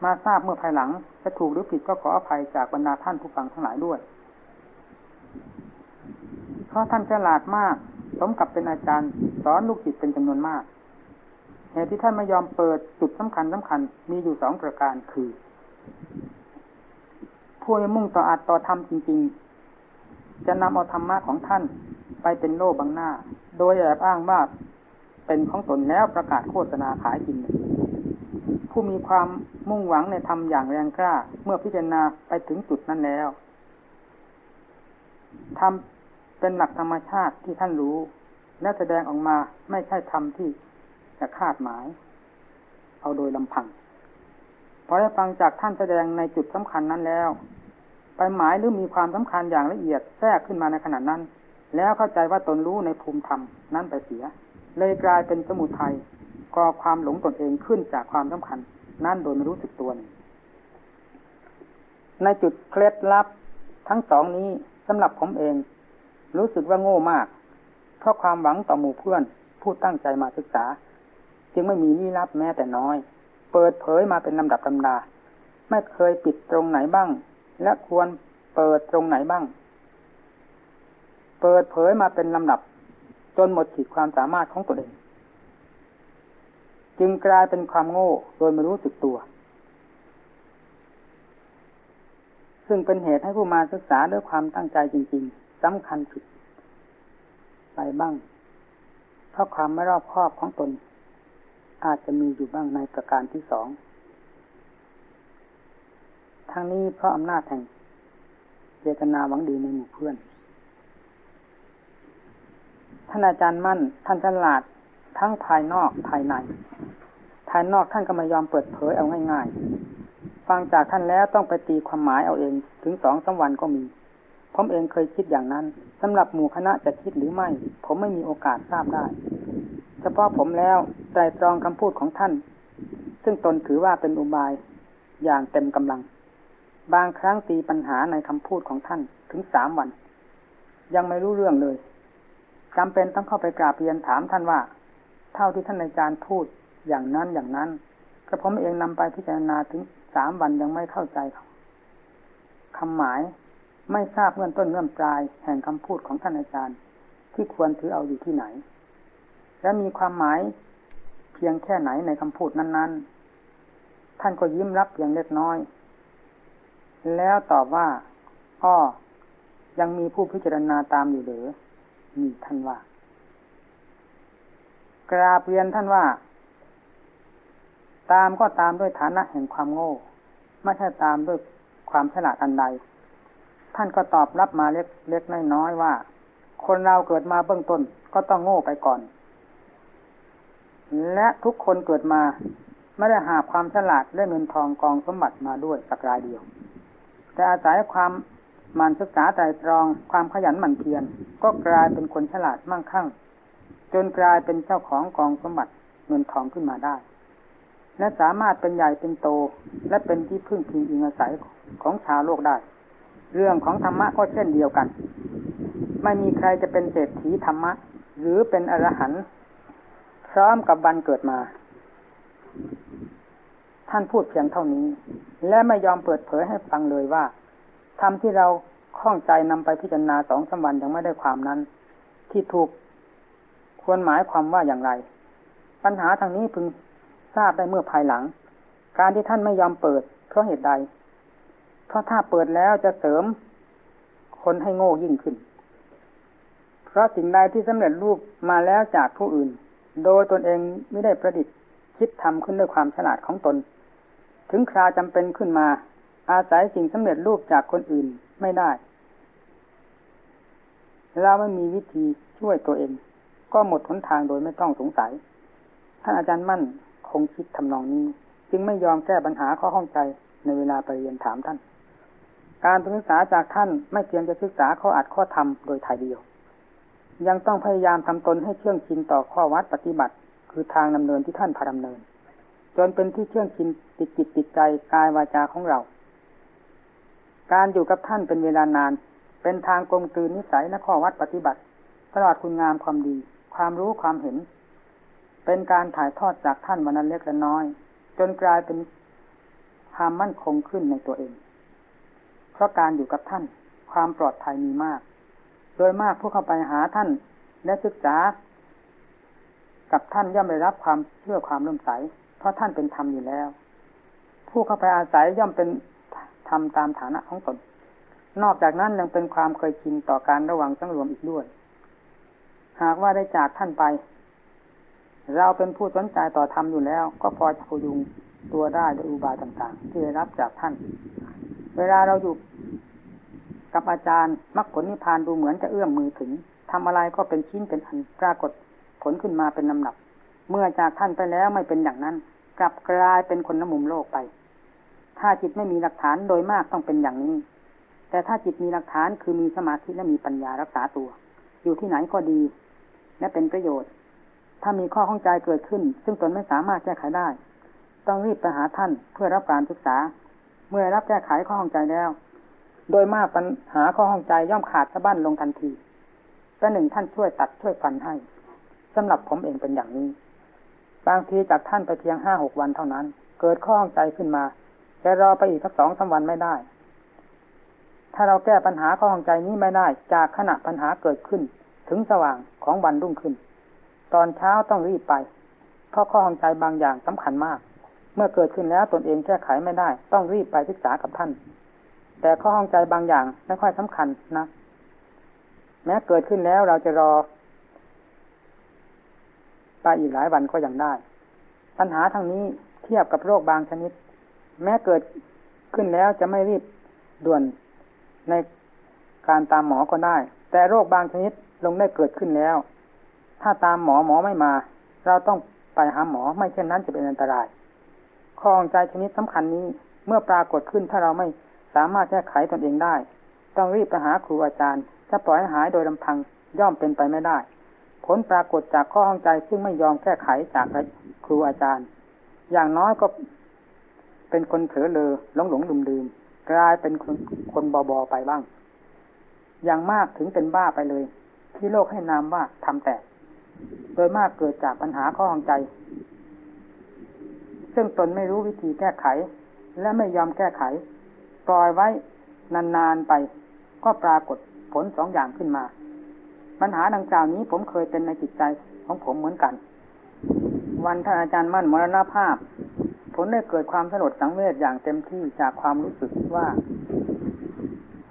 มาทราบเมื่อภายหลังจะถูกหรือผิดก็ขออภัยจากบรรดาท่านผู้ฟังทั้งหลายด้วย เพราะท่านฉลาดมากสมกับเป็นอาจารย์ สอนลูกศิษย์เป็นจำนวนมากเหตุที่ท่านไม่ยอมเปิดจุดสำคัญสำคัญมีอยู่สองประการคือ ผู้มุ่งต่ออาจต่อธรรมจริง ๆ จะนำเอาธรรมะของท่านไปเป็นโล่บังหน้า โดยแอบอ้างว่าเป็นของตนแล้วประกาศโฆษณาขายกิน ผู้มีความมุ่งหวังในธรรมอย่างแรงกล้า เมื่อพิจารณาไปถึงจุดนั้นแล้วทำเป็นหลักธรรมชาติที่ท่านรู้ และแสดงออกมาไม่ใช่ธรรมที่จะคาดหมาย เอาโดยลำพังพอได้ฟังจากท่านแสดงในจุดสำคัญนั้นแล้ว ไปหมายหรือมีความสำคัญอย่างละเอียดแทรกขึ้นมาในขณะนั้น แล้วเข้าใจว่าตนรู้ในภูมิธรรมนั้นไปเสีย เลยกลายเป็นสมุทัย ก่อความหลงตนเองขึ้นจากความสำคัญ นั่นโดยไม่รู้สึกตัวนี่ในจุดเคล็ดลับทั้งสองนี้สำหรับผมเอง รู้สึกว่าโง่มาก เพราะความหวังต่อหมู่เพื่อน ผู้ตั้งใจมาศึกษา จึงไม่มีลี้ลับแม้แต่น้อย เปิดเผยมาเป็นลำดับลำดา ไม่เคยปิดตรงไหนบ้าง และควรเปิดตรงไหนบ้าง เปิดเผยมาเป็นลำดับ จนหมดขีดความสามารถของตัวเอง จึงกลายเป็นความโง่โดยไม่รู้สึกตัว ซึ่งเป็นเหตุให้ผู้มาศึกษาด้วยความตั้งใจจริง ๆสำคัญผิดไปบ้าง เพราะความไม่รอบคอบของตน อาจจะมีอยู่บ้างในประการที่สองทั้งนี้เพราะอำนาจแห่งเจตนาหวังดีในหมู่เพื่อน ท่านอาจารย์มั่น ท่านฉลาด ทั้งภายนอกภายใน ภายนอกท่านก็ไม่ยอมเปิดเผยเอาง่ายๆ ฟังจากท่านแล้วต้องไปตีความหมายเอาเองถึงสองสาวันก็มี ผมเองเคยคิดอย่างนั้นสำหรับหมู่คณะจะคิดหรือไม่ ผมไม่มีโอกาสทราบได้ เฉพาะผมแล้วใจตรองคำพูดของท่าน ซึ่งตนถือว่าเป็นอุบายอย่างเต็มกำลัง บางครั้งตีปัญหาในคำพูดของท่านถึงสามวัน ยังไม่รู้เรื่องเลยจำเป็นต้องเข้าไปกราบเรียนถามท่านว่า เท่าที่ท่านอาจารย์พูดอย่างนั้นอย่างนั้นกระผมเองนำไปพิจารณาถึงสามวันยังไม่เข้าใจคำหมายไม่ทราบเงื่อนต้นเงื่อนปลายแห่งคำพูดของท่านอาจารย์ ที่ควรถือเอาอยู่ที่ไหน และมีความหมายเพียงแค่ไหนในคำพูดนั้น ๆ ท่านก็ยิ้มรับอย่างเล็กน้อย แล้วตอบว่าอ้อยังมีผู้พิจารณาตามอยู่หรือนี่ท่านว่า กราบเรียนท่านว่า ตามก็ตามด้วยฐานะแห่งความโง่ ไม่ใช่ตามด้วยความฉลาดอันใด ท่านก็ตอบรับมาเล็กเล็กน้อยๆว่า คนเราเกิดมาเบื้องต้นก็ต้องโง่ไปก่อน และทุกคนเกิดมาไม่ได้หาความฉลาดและเงินทองกองสมบัติมาด้วยสักรายเดียว แต่อาศัยความมันศึกษาใจตรองความขยันหมั่นเพียรก็กลายเป็นคนฉลาดมั่งคั่ง จนกลายเป็นเจ้าของกองสมบัติเงินทองขึ้นมาได้ และสามารถเป็นใหญ่เป็นโต และเป็นที่พึ่งพิงอิงอาศัยของชาวโลกได้ เรื่องของธรรมะก็เช่นเดียวกัน ไม่มีใครจะเป็นเศรษฐีธรรมะ หรือเป็นอรหันต์พร้อมกับวันเกิดมา ท่านพูดเพียงเท่านี้ และไม่ยอมเปิดเผยให้ฟังเลยว่าธรรมที่เราข้องใจนำไปพิจารณาสองสามวันยังไม่ได้ความนั้น ที่ถูก ควรหมายความว่าอย่างไร ปัญหาทางนี้พึงทราบได้เมื่อภายหลัง การที่ท่านไม่ยอมเปิด เพราะเหตุใด เพราะถ้าเปิดแล้วจะเสริมคนให้โง่ยิ่งขึ้น เพราะสิ่งใดที่สำเร็จรูปมาแล้วจากผู้อื่น โดยตนเองไม่ได้ประดิษฐ์คิดทำขึ้นด้วยความฉลาดของตน ถึงคราจำเป็นขึ้นมา อาศัยสิ่งสำเร็จรูปจากคนอื่นไม่ได้ เราไม่มีวิธีช่วยตัวเอง ก็หมดหนทางโดยไม่ต้องสงสัย ท่านอาจารย์มั่นคงคิดทำนองนี้ จึงไม่ยอมแก้ปัญหาข้อข้องใจในเวลาไปเรียนถามท่าน การศึกษาจากท่านไม่เพียงจะศึกษาข้ออัดข้อธรรมโดยถ่ายเดียว ยังต้องพยายามทำตนให้เชื่องชินต่อข้อวัดปฏิบัติ คือทางดำเนินที่ท่านพาดำเนิน จนเป็นที่เชื่องชินติดจิตติดใจกายวาจาของเรา การอยู่กับท่านเป็นเวลานาน เป็นทางกลมกลืนนิสัยและข้อวัดปฏิบัติ ตลอดคุณงามความดี ความรู้ความเห็น เป็นการถ่ายทอดจากท่านวันนั้นเล็กและน้อย จนกลายเป็นความมั่นคงขึ้นในตัวเอง เพราะการอยู่กับท่าน ความปลอดภัยมีมาก โดยมากผู้เข้าไปหาท่านและศึกษา กับท่านย่อมได้รับความเชื่อความเลื่อมใส เพราะท่านเป็นธรรมอยู่แล้ว ผู้เข้าไปอาศัยย่อมเป็นทำตามฐานะของตนนอกจากนั้นยังเป็นความเคยชินต่อการระวังสังรวมอีกด้วย หากว่าได้จากท่านไป เราเป็นผู้สนใจต่อธรรมอยู่แล้ว ก็พอจะพยุงตัวได้ด้วยอุบายต่างๆ ที่ได้รับจากท่าน เวลาเราอยู่กับอาจารย์มรรคผลนิพพานดูเหมือนจะเอื้อมมือถึงทำอะไรก็เป็นชิ้นเป็นอันปรากฏผลขึ้นมาเป็นลำหนับ เมื่อจากท่านไปแล้วไม่เป็นอย่างนั้น กลับกลายเป็นคนน้ำมุมโลกไป ถ้าจิตไม่มีหลักฐานโดยมากต้องเป็นอย่างนี้ แต่ถ้าจิตมีหลักฐานคือมีสมาธิและมีปัญญารักษาตัว อยู่ที่ไหนก็ดี และเป็นประโยชน์ ถ้ามีข้อข้องใจเกิดขึ้น ซึ่งตนไม่สามารถแก้ไขได้ ต้องรีบไปหาท่านเพื่อรับการศึกษา เมื่อรับแก้ไขข้อข้องใจแล้ว โดยมากปัญหาข้อข้องใจย่อมขาดสะบั้นลงทันทีแต่หนึ่งท่านช่วยตัดช่วยฟันให้สำหรับผมเองเป็นอย่างนี้ บางทีจากท่านไปเพียงห้าหกวันเท่านั้น เกิดข้อข้องใจขึ้นมาแต่รอไปอีกสักสองสาวันไม่ได้ ถ้าเราแก้ปัญหาข้อข้องใจนี้ไม่ได้ จากขณะปัญหาเกิดขึ้น ถึงสว่าง ของวันรุ่งขึ้น ตอนเช้าต้องรีบไป เพราะข้อข้องใจบางอย่างสำคัญมาก เมื่อเกิดขึ้นแล้วตนเองแก้ไขไม่ได้ ต้องรีบไปศึกษากับท่าน แต่ข้อห้องใจบางอย่างไม่ค่อยสำคัญนะแม้เกิดขึ้นแล้วเราจะรอ ไปอีกหลายวันก็ยังได้ ปัญหาทางนี้เทียบกับโรคบางชนิด แม้เกิดขึ้นแล้วจะไม่รีบด่วนในการตามหมอก็ได้ แต่โรคบางชนิด ลงได้เกิดขึ้นแล้ว ถ้าตามหมอหมอไม่มา เราต้องไปหาหมอไม่เช่นนั้นจะเป็นอันตรายข้อองใจชนิดสำคัญนี้เมื่อปรากฏขึ้นถ้าเราไม่สามารถแก้ไขตนเองได้ ต้องรีบไปหาครูอาจารย์ถ้าปล่อยหายโดยลำพังย่อมเป็นไปไม่ได้ ผลปรากฏจากข้อห้องใจซึ่งไม่ยอมแก้ไขจากครูอาจารย์ อย่างน้อยก็เป็นคนเผลอเลอหลงหลงลืมลืมกลายเป็นคนคนบอบอไปบ้าง อย่างมากถึงเป็นบ้าไปเลย ที่โลกให้นามว่าทำแตก โดยมากเกิดจากปัญหาข้อห้องใจ ซึ่งตนไม่รู้วิธีแก้ไข และไม่ยอมแก้ไข ปล่อยไว้นานๆไป ก็ปรากฏผลสองอย่างขึ้นมา ปัญหาดังกล่าวนี้ผมเคยเป็นในจิตใจของผมเหมือนกัน วันท่านอาจารย์มั่นมรณภาพผมได้เกิดความสลดสังเวชอย่างเต็มที่จากความรู้สึกว่า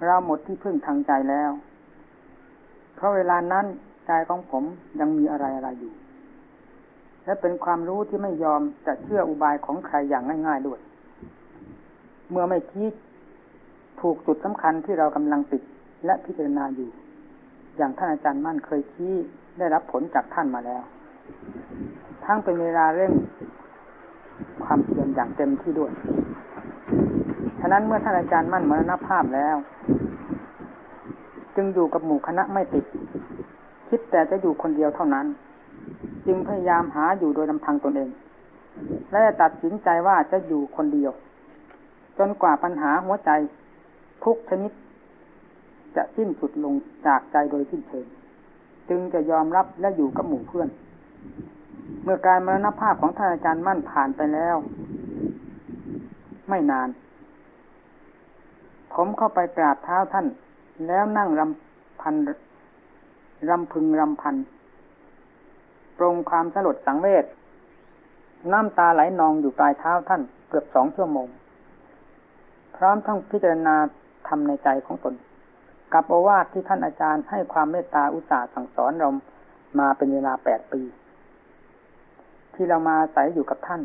เราหมดที่พึ่งทางใจแล้ว ราะเวลานั้นใจของผมยังมีอะไรอะไรอยู่ และเป็นความรู้ที่ไม่ยอมจะเชื่ออุบายของใครอย่างง่าย ๆด้วย เมื่อไม่คิดถูกจุดสำคัญที่เรากำลังติดและพิจารณาอยู่ อย่างท่านอาจารย์มั่นเคยชี้ได้รับผลจากท่านมาแล้ว ทั้งเป็นเวลาเร่งความเพียรอย่างเต็มที่ด้วย ฉะนั้นเมื่อท่านอาจารย์มั่นมรณภาพแล้ว จึงอยู่กับหมู่คณะไม่ติด คิดแต่จะอยู่คนเดียวเท่านั้น จึงพยายามหาอยู่โดยลำพังตนเอง และตัดสินใจว่าจะอยู่คนเดียว จนกว่าปัญหาหัวใจ ทุกชนิด จะสิ้นสุดลงจากใจโดยสิ้นเชิงจึงจะยอมรับและอยู่กับหมู่เพื่อน เมื่อการมรณภาพของท่านอาจารย์มั่นผ่านไปแล้ว ไม่นาน ผมเข้าไปกราบเท้าท่าน แล้วนั่งรำพันรำพึงรำพันปรงความสลดสังเวชน้ำตาไหลนองอยู่ปลายเท้าท่านเกือบสองชั่วโมง พร้อมทั้งพิจารณาทำในใจของตน กับโอวาทที่ท่านอาจารย์ให้ความเมตตาอุตสาห์สั่งสอนเรามาเป็นเวลาแปดปี ที่เรามาใส่อยู่กับท่าน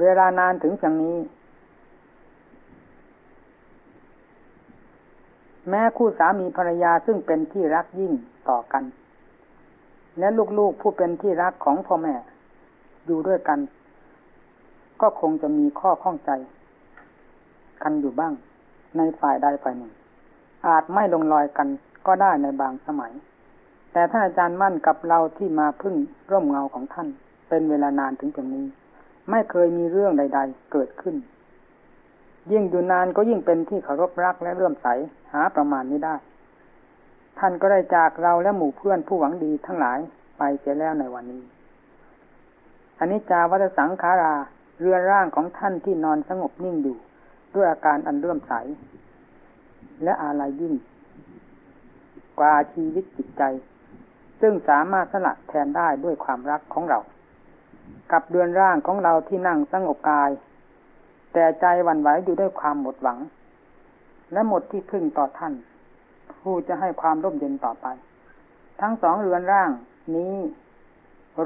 เวลานานถึงอย่างนี้ แม้คู่สามีภรรยาซึ่งเป็นที่รักยิ่งต่อกัน และลูกๆผู้เป็นที่รักของพ่อแม่ อยู่ด้วยกัน ก็คงจะมีข้อข้องใจ กันอยู่บ้าง ในฝ่ายใดฝ่ายหนึ่ง อาจไม่ลงรอยกันก็ได้ในบางสมัย แต่ท่านอาจารย์มั่นกับเราที่มาพึ่งร่มเงาของท่าน เป็นเวลานานถึงตรงนี้ ไม่เคยมีเรื่องใด ๆ เกิดขึ้น ยิ่งอยู่นานก็ยิ่งเป็นที่เคารพรักและเลื่อมใสหาประมาณนี้ได้ ท่านก็ได้จากเราและหมู่เพื่อนผู้หวังดีทั้งหลายไปเสียแล้วในวันนี้อันนี้จาวัตสังขาราเรือนร่างของท่านที่นอนสงบนิ่งอยู่ ด้วยอาการอันเลื่อมใส และอาลัยยิ่ง กว่าชีวิตจิตใจ ซึ่งสามารถสละแทนได้ด้วยความรักของเรา กับเดือนร่างของเราที่นั่งสงบกาย แต่ใจวันไหวอยู่ด้วยความหมดหวัง และหมดที่พึ่งต่อท่าน ผู้จะให้ความร่มเย็นต่อไป ทั้งสองเรือนร่างนี้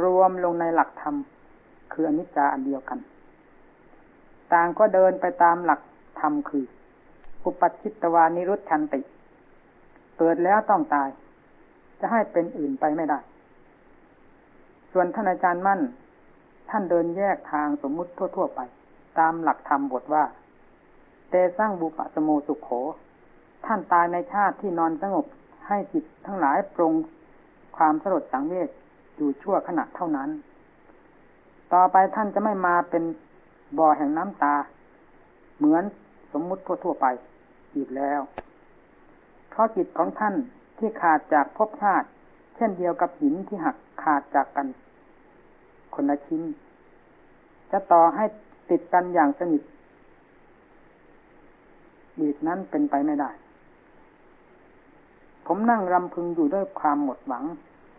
รวมลงในหลักธรรม คืออนิจจาอันเดียวกัน ต่างก็เดินไปตามหลักธรรมคือ อุปัชิตวานิรุตชันติ เกิดแล้วต้องตาย จะให้เป็นอื่นไปไม่ได้ ส่วนท่านอาจารย์มั่น ท่านเดินแยกทางสมมุติทั่ว ๆ ไป ตามหลักธรรมบทว่าเตสร้างบุปสโมสุขโข ท่านตายในชาติที่นอนสงบให้จิตทั้งหลายปรงความสลดสังเวชอยู่ชั่วขณะเท่านั้น ต่อไปท่านจะไม่มาเป็นบ่อแห่งน้ำตา เหมือนสมมุติทั่วๆไปอีกแล้ว เพราะจิตของท่านที่ขาดจากภพชาติ เช่นเดียวกับหินที่หักขาดจากกัน คนละชิ้น จะต่อให้ ติดกันอย่างสนิทอีกนั้นเป็นไปไม่ได้ ผมนั่งรำพึงอยู่ด้วยความหมดหวัง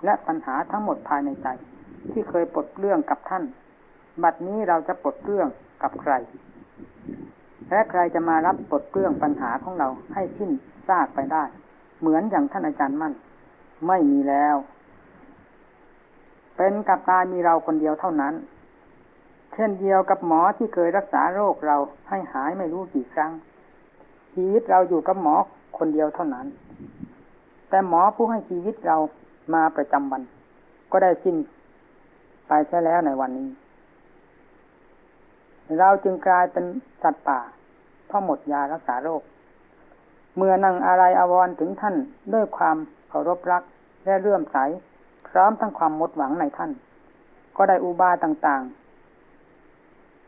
และปัญหาทั้งหมดภายในใจ ที่เคยปลดเรื่องกับท่าน บัดนี้เราจะปลดเรื่องกับใคร และใครจะมารับบทเรื่องปัญหาของเราให้สิ้นซากไปได้ เหมือนอย่างท่านอาจารย์มั่น ไม่มีแล้ว เป็นกับตายมีเราคนเดียวเท่านั้น ช่นเดียวกับหมอที่เคยรักษาโรคเราให้หายไม่รู้กี่ครั้ง ชีวิตเราอยู่กับหมอคนเดียวเท่านั้น แต่หมอผู้ให้ชีวิตเรามาประจำวัน ก็ได้สิ้นไปใช่แล้วในวันนี้ เราจึงกลายเป็นสัตว์ป่าเพราะหมดยารักษาโรค เมื่อนั่งอะไรอาวรถึงท่านด้วยความเคารพรักและเลื่อมใสพร้อมทั้งความหมดหวังในท่าน ก็ได้อุบาต่าง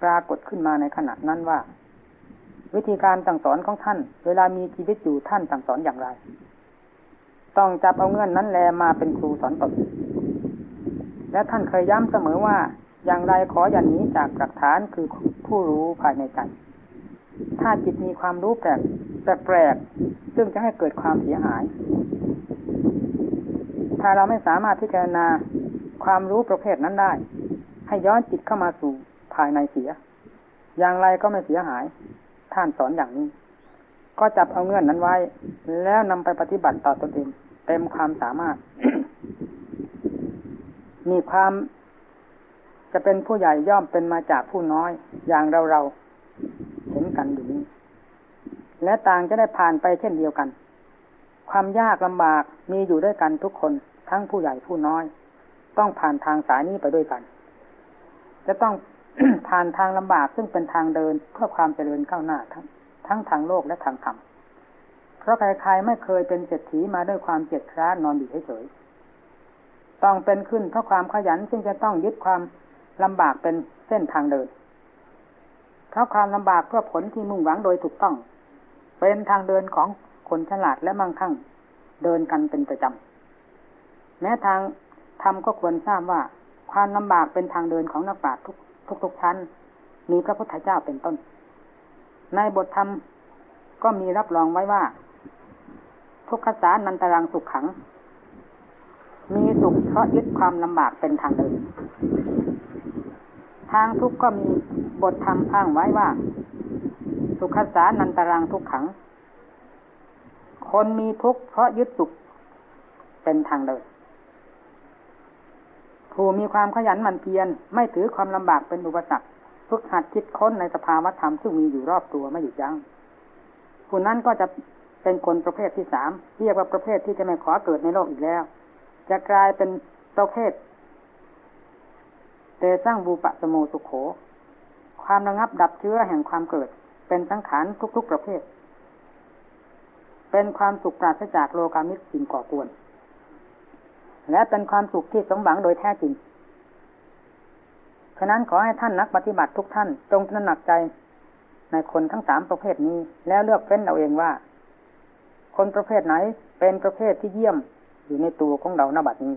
ปรากฏขึ้นมาในขณะนั้นว่า วิธีการสั่งสอนของท่าน เวลามีชีวิตอยู่ท่านสั่งสอนอย่างไร ต้องจับเอาเงื่อนนั้นแลมาเป็นครูสอนตนและท่านเคยย้ำเสมอว่าอย่างไรขออย่าหนีจากหลักฐานคือผู้รู้ภายในใจถ้าจิตมีความรู้แปลกแปลกซึ่งจะให้เกิดความเสียหาย ถ้าเราไม่สามารถพิจารณาความรู้ประเภทนั้นได้ ให้ย้อนจิตเข้ามาสู่ ภายในเสีย อย่างไรก็ไม่เสียหาย ท่านสอนอย่างนี้ ก็จับเอาเงื่อนนั้นไว้ แล้วนำไปปฏิบัติต่อตนเองเต็มความสามารถ มีความจะเป็นผู้ใหญ่ย่อมเป็นมาจากผู้น้อย อย่างเราเราเห็นกันอยู่นี้ และต่างจะได้ผ่านไปเช่นเดียวกัน ความยากลำบากมีอยู่ด้วยกันทุกคน ทั้งผู้ใหญ่ผู้น้อย ต้องผ่านทางสายนี้ไปด้วยกัน จะต้อง ผ่านทางลำบากซึ่งเป็นทางเดินเพื่อความเจริญก้าวหน้าทั้งทั้งทางโลกและทางธรรม เพราะใครๆไม่เคยเป็นเศรษฐีมาด้วยความเจ็ดคร้านอนอยู่เฉยๆต้องเป็นขึ้นเพราะความขยันซึ่งจะต้องยึดความลำบากเป็นเส้นทางเดิน เพราะความลำบากเพื่อผลที่มุ่งหวังโดยถูกต้อง เป็นทางเดินของคนฉลาดและมั่งคั่ง เดินกันเป็นประจำแม้ทางธรรมก็ควรทราบว่าความลำบากเป็นทางเดินของนักปราชญ์ทุก ทุกทุกชั้น มีพระพุทธเจ้าเป็นต้น ในบทธรรมก็มีรับรองไว้ว่า ทุกขสานันตรังสุขขัง มีสุขเพราะยึดความลำบากเป็นทางเดิน ทางทุกข์ก็มีบทธรรมอ้างไว้ว่า สุขสานันตรังทุกขัง คนมีทุกข์เพราะยึดสุขเป็นทางเดิน ผู้มีความขยันหมั่นเพียรไม่ถือความลำบากเป็นอุปสรรคฝึกหัดคิดค้นในสภาวธรรมซึ่งมีอยู่รอบตัวไม่หยุดยัง้งผู้นั้นก็จะเป็นคนประเภทที่สามเรียกว่าประเภทที่จะไม่ขอเกิดในโลกอีกแล้ว จะกลายเป็นประเภทเตสร้างบูปะสโมสุโข ความระงับดับเชื้อแห่งความเกิด เป็นสังขารทุกๆประเภท เป็นความสุขปราศจากโลกามิตรสิ่งก่อกวน และเป็นความสุขที่สมหวังโดยแท้จริง ฉะนั้นขอให้ท่านนักปฏิบัติทุกท่านจงตระหนักใจในคนทั้งสามประเภทนี้ แล้วเลือกเฟ้นเอาเองว่า คนประเภทไหนเป็นประเภทที่เยี่ยมอยู่ในตัวของเราณบัดนี้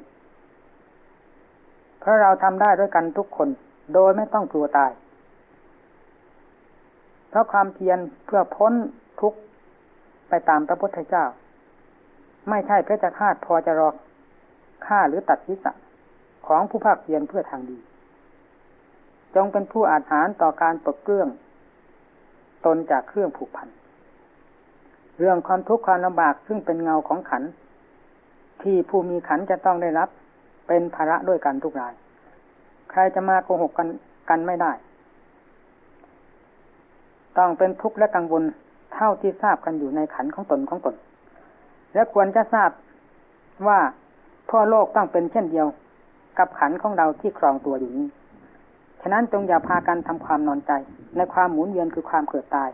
เพราะเราทำได้ด้วยกันทุกคนโดยไม่ต้องกลัวตาย เพราะความเพียรเพื่อพ้นทุกข์ไปตามพระพุทธเจ้า ไม่ใช่เพื่อจะคาดพอจะรอ ฆ่าหรือตัดทิศของผู้ภาคเพียรเพื่อทางดี จงเป็นผู้อาหารต่อการปลดเครื่องตนจากเครื่องผูกพัน เรื่องความทุกข์ความลำบากซึ่งเป็นเงาของขัน ที่ผู้มีขันจะต้องได้รับเป็นภาระด้วยกันทุกราย ใครจะมาโกหกกันกันไม่ได้ ต้องเป็นทุกข์และกังวลเท่าที่ทราบกันอยู่ในขันของตนของตน และควรจะทราบว่า ทั่วโลกต้องเป็นเช่นเดียว กับขันของเราที่ครองตัวอยู่นี้ ฉะนั้นจงอย่าพากันทำความนอนใจ ในความหมุนเวียนคือความเกิดตาย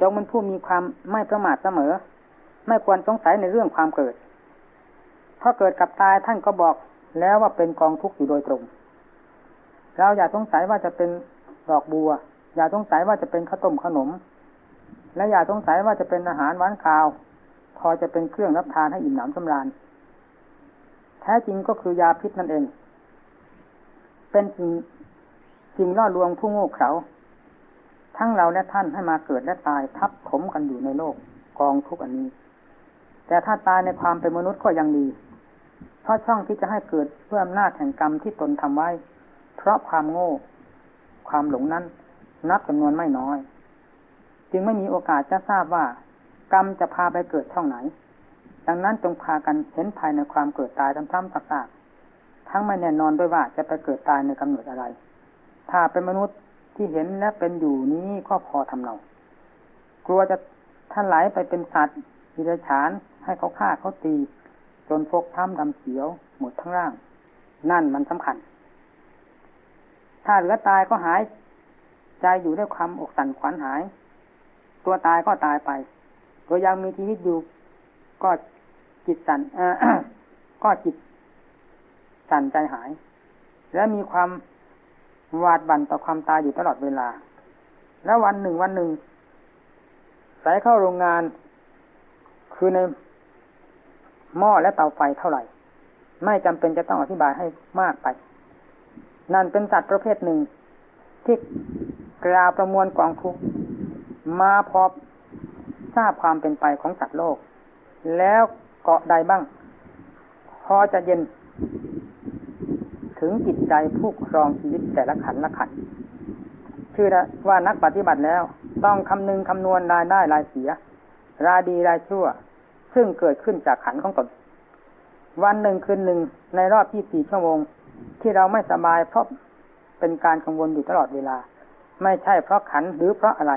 จงเป็นผู้มีความไม่ประมาทเสมอ ไม่ควรสงสัยในเรื่องความเกิด เพราะเกิดกับตายท่านก็บอกแล้วว่าเป็นกองทุกข์อยู่โดยตรง เราอย่าสงสัยว่าจะเป็นดอกบัว อย่าสงสัยว่าจะเป็นข้าวต้มขนม และอย่าสงสัยว่าจะเป็นอาหารหวานข้าว พอจะเป็นเครื่องรับทานให้อิ่มหนำสำราญ ท้จริงก็คือยาพิษนั่นเอง เป็นสิ่งสิ่งล่อลวงผู้โง่เขลาทั้งเราและท่านให้มาเกิดและตายทับถมกันอยู่ในโลกกองทุกอันนี้ แต่ถ้าตายในความเป็นมนุษย์ก็ยังดี เพราะช่องที่จะให้เกิดเพื่ออำนาจแห่งกรรมที่ตนทำไว้ เพราะความโง่ ความหลงนั้น นับจำนวนไม่น้อย จึงไม่มีโอกาสจะทราบว่ากรรมจะพาไปเกิดช่องไหน ดังนั้นจงพากันเห็นภายในความเกิดตายซ้ำๆซากๆทั้งไม่แน่นอนด้วยว่าจะไปเกิดตายในกำหนดอะไร ถ้าเป็นมนุษย์ที่เห็นและเป็นอยู่นี้ก็พอทำเรา กลัวจะท่านไหลไปเป็นสัตว์มีเดฉานให้เขาฆ่าเขาตี จนฟกช้ำดำเขียว หมดทั้งร่าง นั่นมันสำคัญ ถ้าเหลือตายก็หาย ใจอยู่ด้วยความอกสั่นขวัญหาย ตัวตายก็ตายไป ตัวยังมีชีวิตอยู่ก็ จิตสั่นก็จิตสั่นใจหาย และมีความวาดบั่นต่อความตายอยู่ตลอดเวลา แล้ววันหนึ่งวันหนึ่งใส่เข้าโรงงาน คือในหม้อและเตาไฟเท่าไหร่ ไม่จำเป็นจะต้องอธิบายให้มากไป นั่นเป็นสัตว์ประเภทหนึ่ง ที่กราประมวลกองทุกมาพบทราบความเป็นไปของสัตว์โลก แล้ว เกาะใดบ้าง พอจะเย็น ถึงจิตใจผู้ครองชีวิตแต่ละขันละขันชื่อว่านักปฏิบัติแล้ว ต้องคำนึงคำนวณรายได้รายเสีย รายดีรายชั่ว ซึ่งเกิดขึ้นจากขันของตน วันหนึ่งคืนหนึ่งในรอบที่สี่ชั่วโมง ที่เราไม่สบายเพราะเป็นการกังวลอยู่ตลอดเวลา ไม่ใช่เพราะขันหรือเพราะอะไร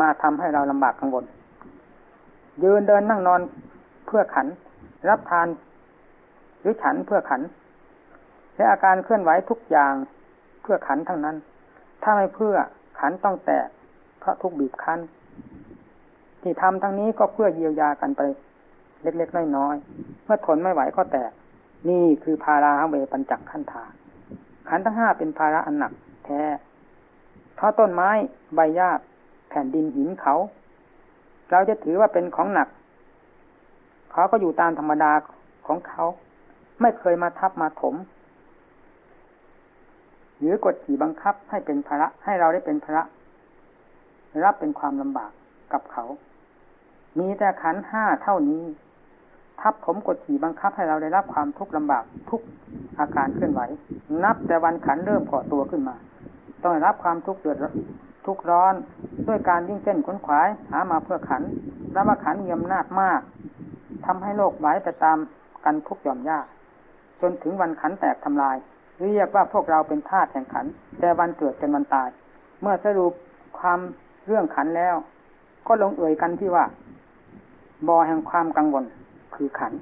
มาทำให้เราลำบากกังวลยืนเดินนั่งนอน เพื่อขัน รับทานหรือฉันเพื่อขัน และอาการเคลื่อนไหวทุกอย่างเพื่อขันทั้งนั้น ถ้าไม่เพื่อขันต้องแตกเพราะทุกบีบคั้น ที่ทำทั้งนี้ก็เพื่อเยียวยากันไป เล็กๆน้อยๆเมื่อทนไม่ไหวก็แตก นี่คือภาราเวปัญจักขันธาขันทั้งห้าเป็นภาระอันหนักแท้เพราะต้นไม้ใบหญ้าแผ่นดินหินเขา เราจะถือว่าเป็นของหนัก เขาก็อยู่ตามธรรมดาของเขา ไม่เคยมาทับมาถม หรือกดขี่บังคับให้เป็นภาระให้เราได้เป็นภาระรับเป็นความลำบากกับเขา มีแต่ขันห้าเท่านี้ ทับผมกดขี่บังคับให้เราได้รับความทุกข์ลำบากทุกอาการเคลื่อนไหว นับแต่วันขันเริ่มก่อตัวขึ้นมา ต้องรับความทุกข์เดือดทุกร้อนด้วยการยิ่งเส้นขนขวายหามาเพื่อขันแล้วว่าขันมีอำนาจมาก ทำให้โลกไหวไปตามกันทุกหย่อมยากจนถึงวันขันแตกทำลาย เรียกว่าพวกเราเป็นธาตุแห่งขัน แต่วันเกิดเป็นวันตาย เมื่อสรุปความเรื่องขันแล้ว ก็ลงเอ่ยกันที่ว่าบ่อแห่งความกังวลคือขัน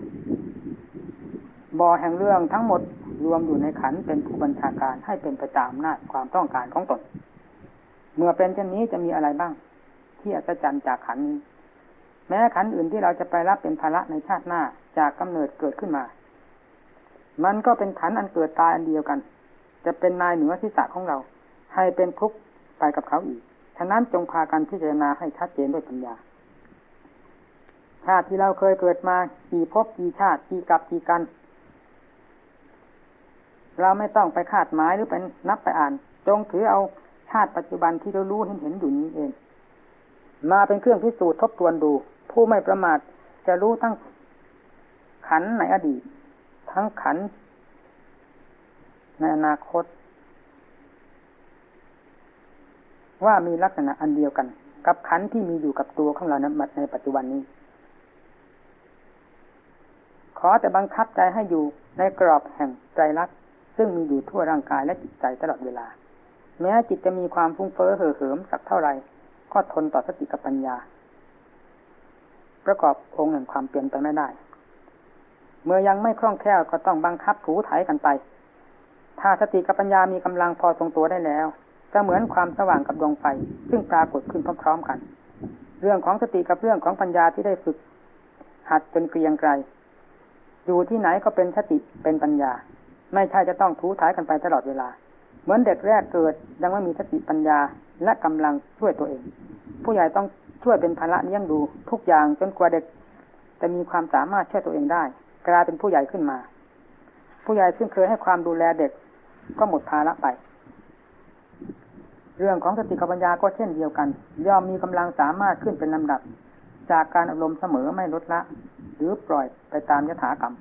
บ่อแห่งเรื่องทั้งหมดรวมอยู่ในขันเป็นผู้บัญชาการให้เป็นไปตามอำนาความต้องการของตน เมื่อเป็นเช่นนี้จะมีอะไรบ้าง ที่อัศจรรย์จากขันนี้ แม้ขันอื่นที่เราจะไปรับเป็นภาระในชาติหน้าจากกำเนิดเกิดขึ้นมา มันก็เป็นขันอันเกิดตายอันเดียวกัน จะเป็นนายเหนือทิศของเรา ให้เป็นทุกข์ไปกับเขาอีก ฉะนั้นจงพากันพิจารณาให้ชัดเจนด้วยปัญญาชาติที่เราเคยเกิดมากี่ภพกี่ชาติกี่กับกี่กัน เราไม่ต้องไปคาดหมายหรือเป็นนับไปอ่าน จงถือเอาชาติปัจจุบันที่เรารู้เห็นเห็นอยู่นี้เอง มาเป็นเครื่องพิสูจน์ทบทวนดู ผู้ไม่ประมาทจะรู้ทั้งขันในอดีต ทั้งขันในอนาคต ว่ามีลักษณะอันเดียวกัน กับขันที่มีอยู่กับตัวของเราในปัจจุบันนี้ ขอแต่บังคับใจให้อยู่ในกรอบแห่งใจรักซึ่งมีอยู่ทั่วร่างกายและจิตใจตลอดเวลา แม้จิตจะมีความฟุ้งเฟ้อเห่อเหิมสักเท่าไหร่ก็ทนต่อสติกับปัญญา ประกอบองค์แห่งความเปลี่ยนไปไม่ได้ เมื่อยังไม่คล่องแคล่วก็ต้องบังคับถูถ่ายกันไป ถ้าสติกับปัญญามีกำลังพอทรงตัวได้แล้ว จะเหมือนความสว่างกับดวงไฟ ซึ่งปรากฏขึ้นพร้อมๆกัน เรื่องของสติกับเรื่องของปัญญาที่ได้ฝึก หัดจนเกรียงไกรอยู่ที่ไหนก็เป็นสติเป็นปัญญา ไม่ใช่จะต้องถูถ่ายกันไปตลอดเวลา เหมือนเด็กแรกเกิดยังไม่มีสติปัญญาและกำลังช่วยตัวเอง ผู้ใหญ่ต้องช่วยเป็นภาระเลี้ยงดูทุกอย่างจนกว่าเด็ก จะมีความสามารถช่วยตัวเองได้ กลายเป็นผู้ใหญ่ขึ้นมา ผู้ใหญ่ซึ่งเคยให้ความดูแลเด็กก็หมดภาระไป เรื่องของสติปัญญาก็เช่นเดียวกัน ย่อมมีกำลังสามารถขึ้นเป็นลำดับ จากการอบรมเสมอไม่ลดละ หรือปล่อยไปตามยถากรรม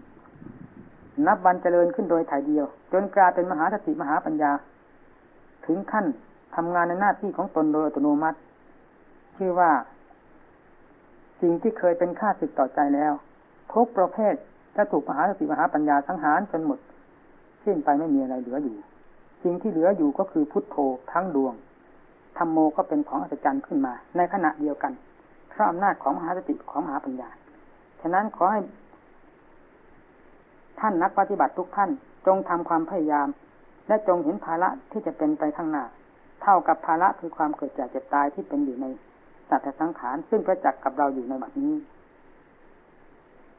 นับวันเจริญขึ้นโดยถ่ายเดียว จนกลายเป็นมหาสติมหาปัญญา ถึงขั้นทำงานในหน้าที่ของตนโดยอัตโนมัติ ชื่อว่า สิ่งที่เคยเป็นค่าศึกต่อใจแล้วทุกประเภทจะถูกมหาสติมหาปัญญาสังหารจนหมดสิ้นไปไม่มีอะไรเหลืออยู่สิ่งที่เหลืออยู่ก็คือพุทโธทั้งดวงธรรมโมก็เป็นของอัศจรรย์ขึ้นมา ในขณะเดียวกันเพราะอำนาจของมหาสติของมหาปัญญา ฉะนั้นขอให้ท่านนักปฏิบัติทุกท่านจงทำความพยายาม และจงเห็นภาระที่จะเป็นไปข้างหน้า เท่ากับภาระคือความเกิดแก่เจ็บตายที่เป็นอยู่ในสัตว์สังขารซึ่งประจักษ์กับเราอยู่ในบัดนี้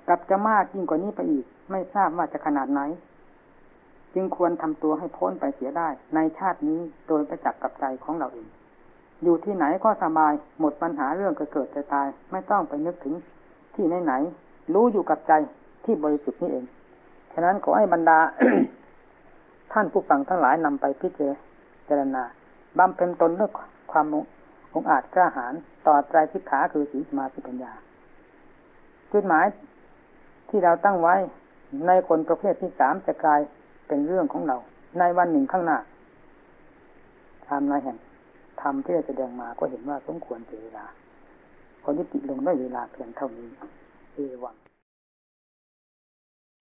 กับจะมากยิ่งกว่านี้ไปอีก ไม่ทราบว่าจะขนาดไหน จึงควรทำตัวให้พ้นไปเสียได้ ในชาตินี้โดยประจักษ์กับใจของเราเองอยู่ที่ไหนก็สบายหมดปัญหาเรื่องเกิดจะตาย ไม่ต้องไปนึกถึงที่ไหนไหน รู้อยู่กับใจที่บริสุทธิ์นี่เอง ฉะนั้นขอให้บรรดา ท่านผู้ฟังทั้งหลายนำไปพิจารณาบำเพ็ญตนด้วยความองอาจกล้าหาญต่อใจทิศขาคือสีมาธิปัญญา จุดหมายที่เราตั้งไว้ในคนประเภทที่สามจะกลายเป็นเรื่องของเรา ในวันหนึ่งข้างหน้าทำนายแห่งธรรมที่จะแสดงมาก็เห็นว่าสมควรเสียเวลาขอยุติลงด้วยเวลาเพียงเท่านี้เอวัง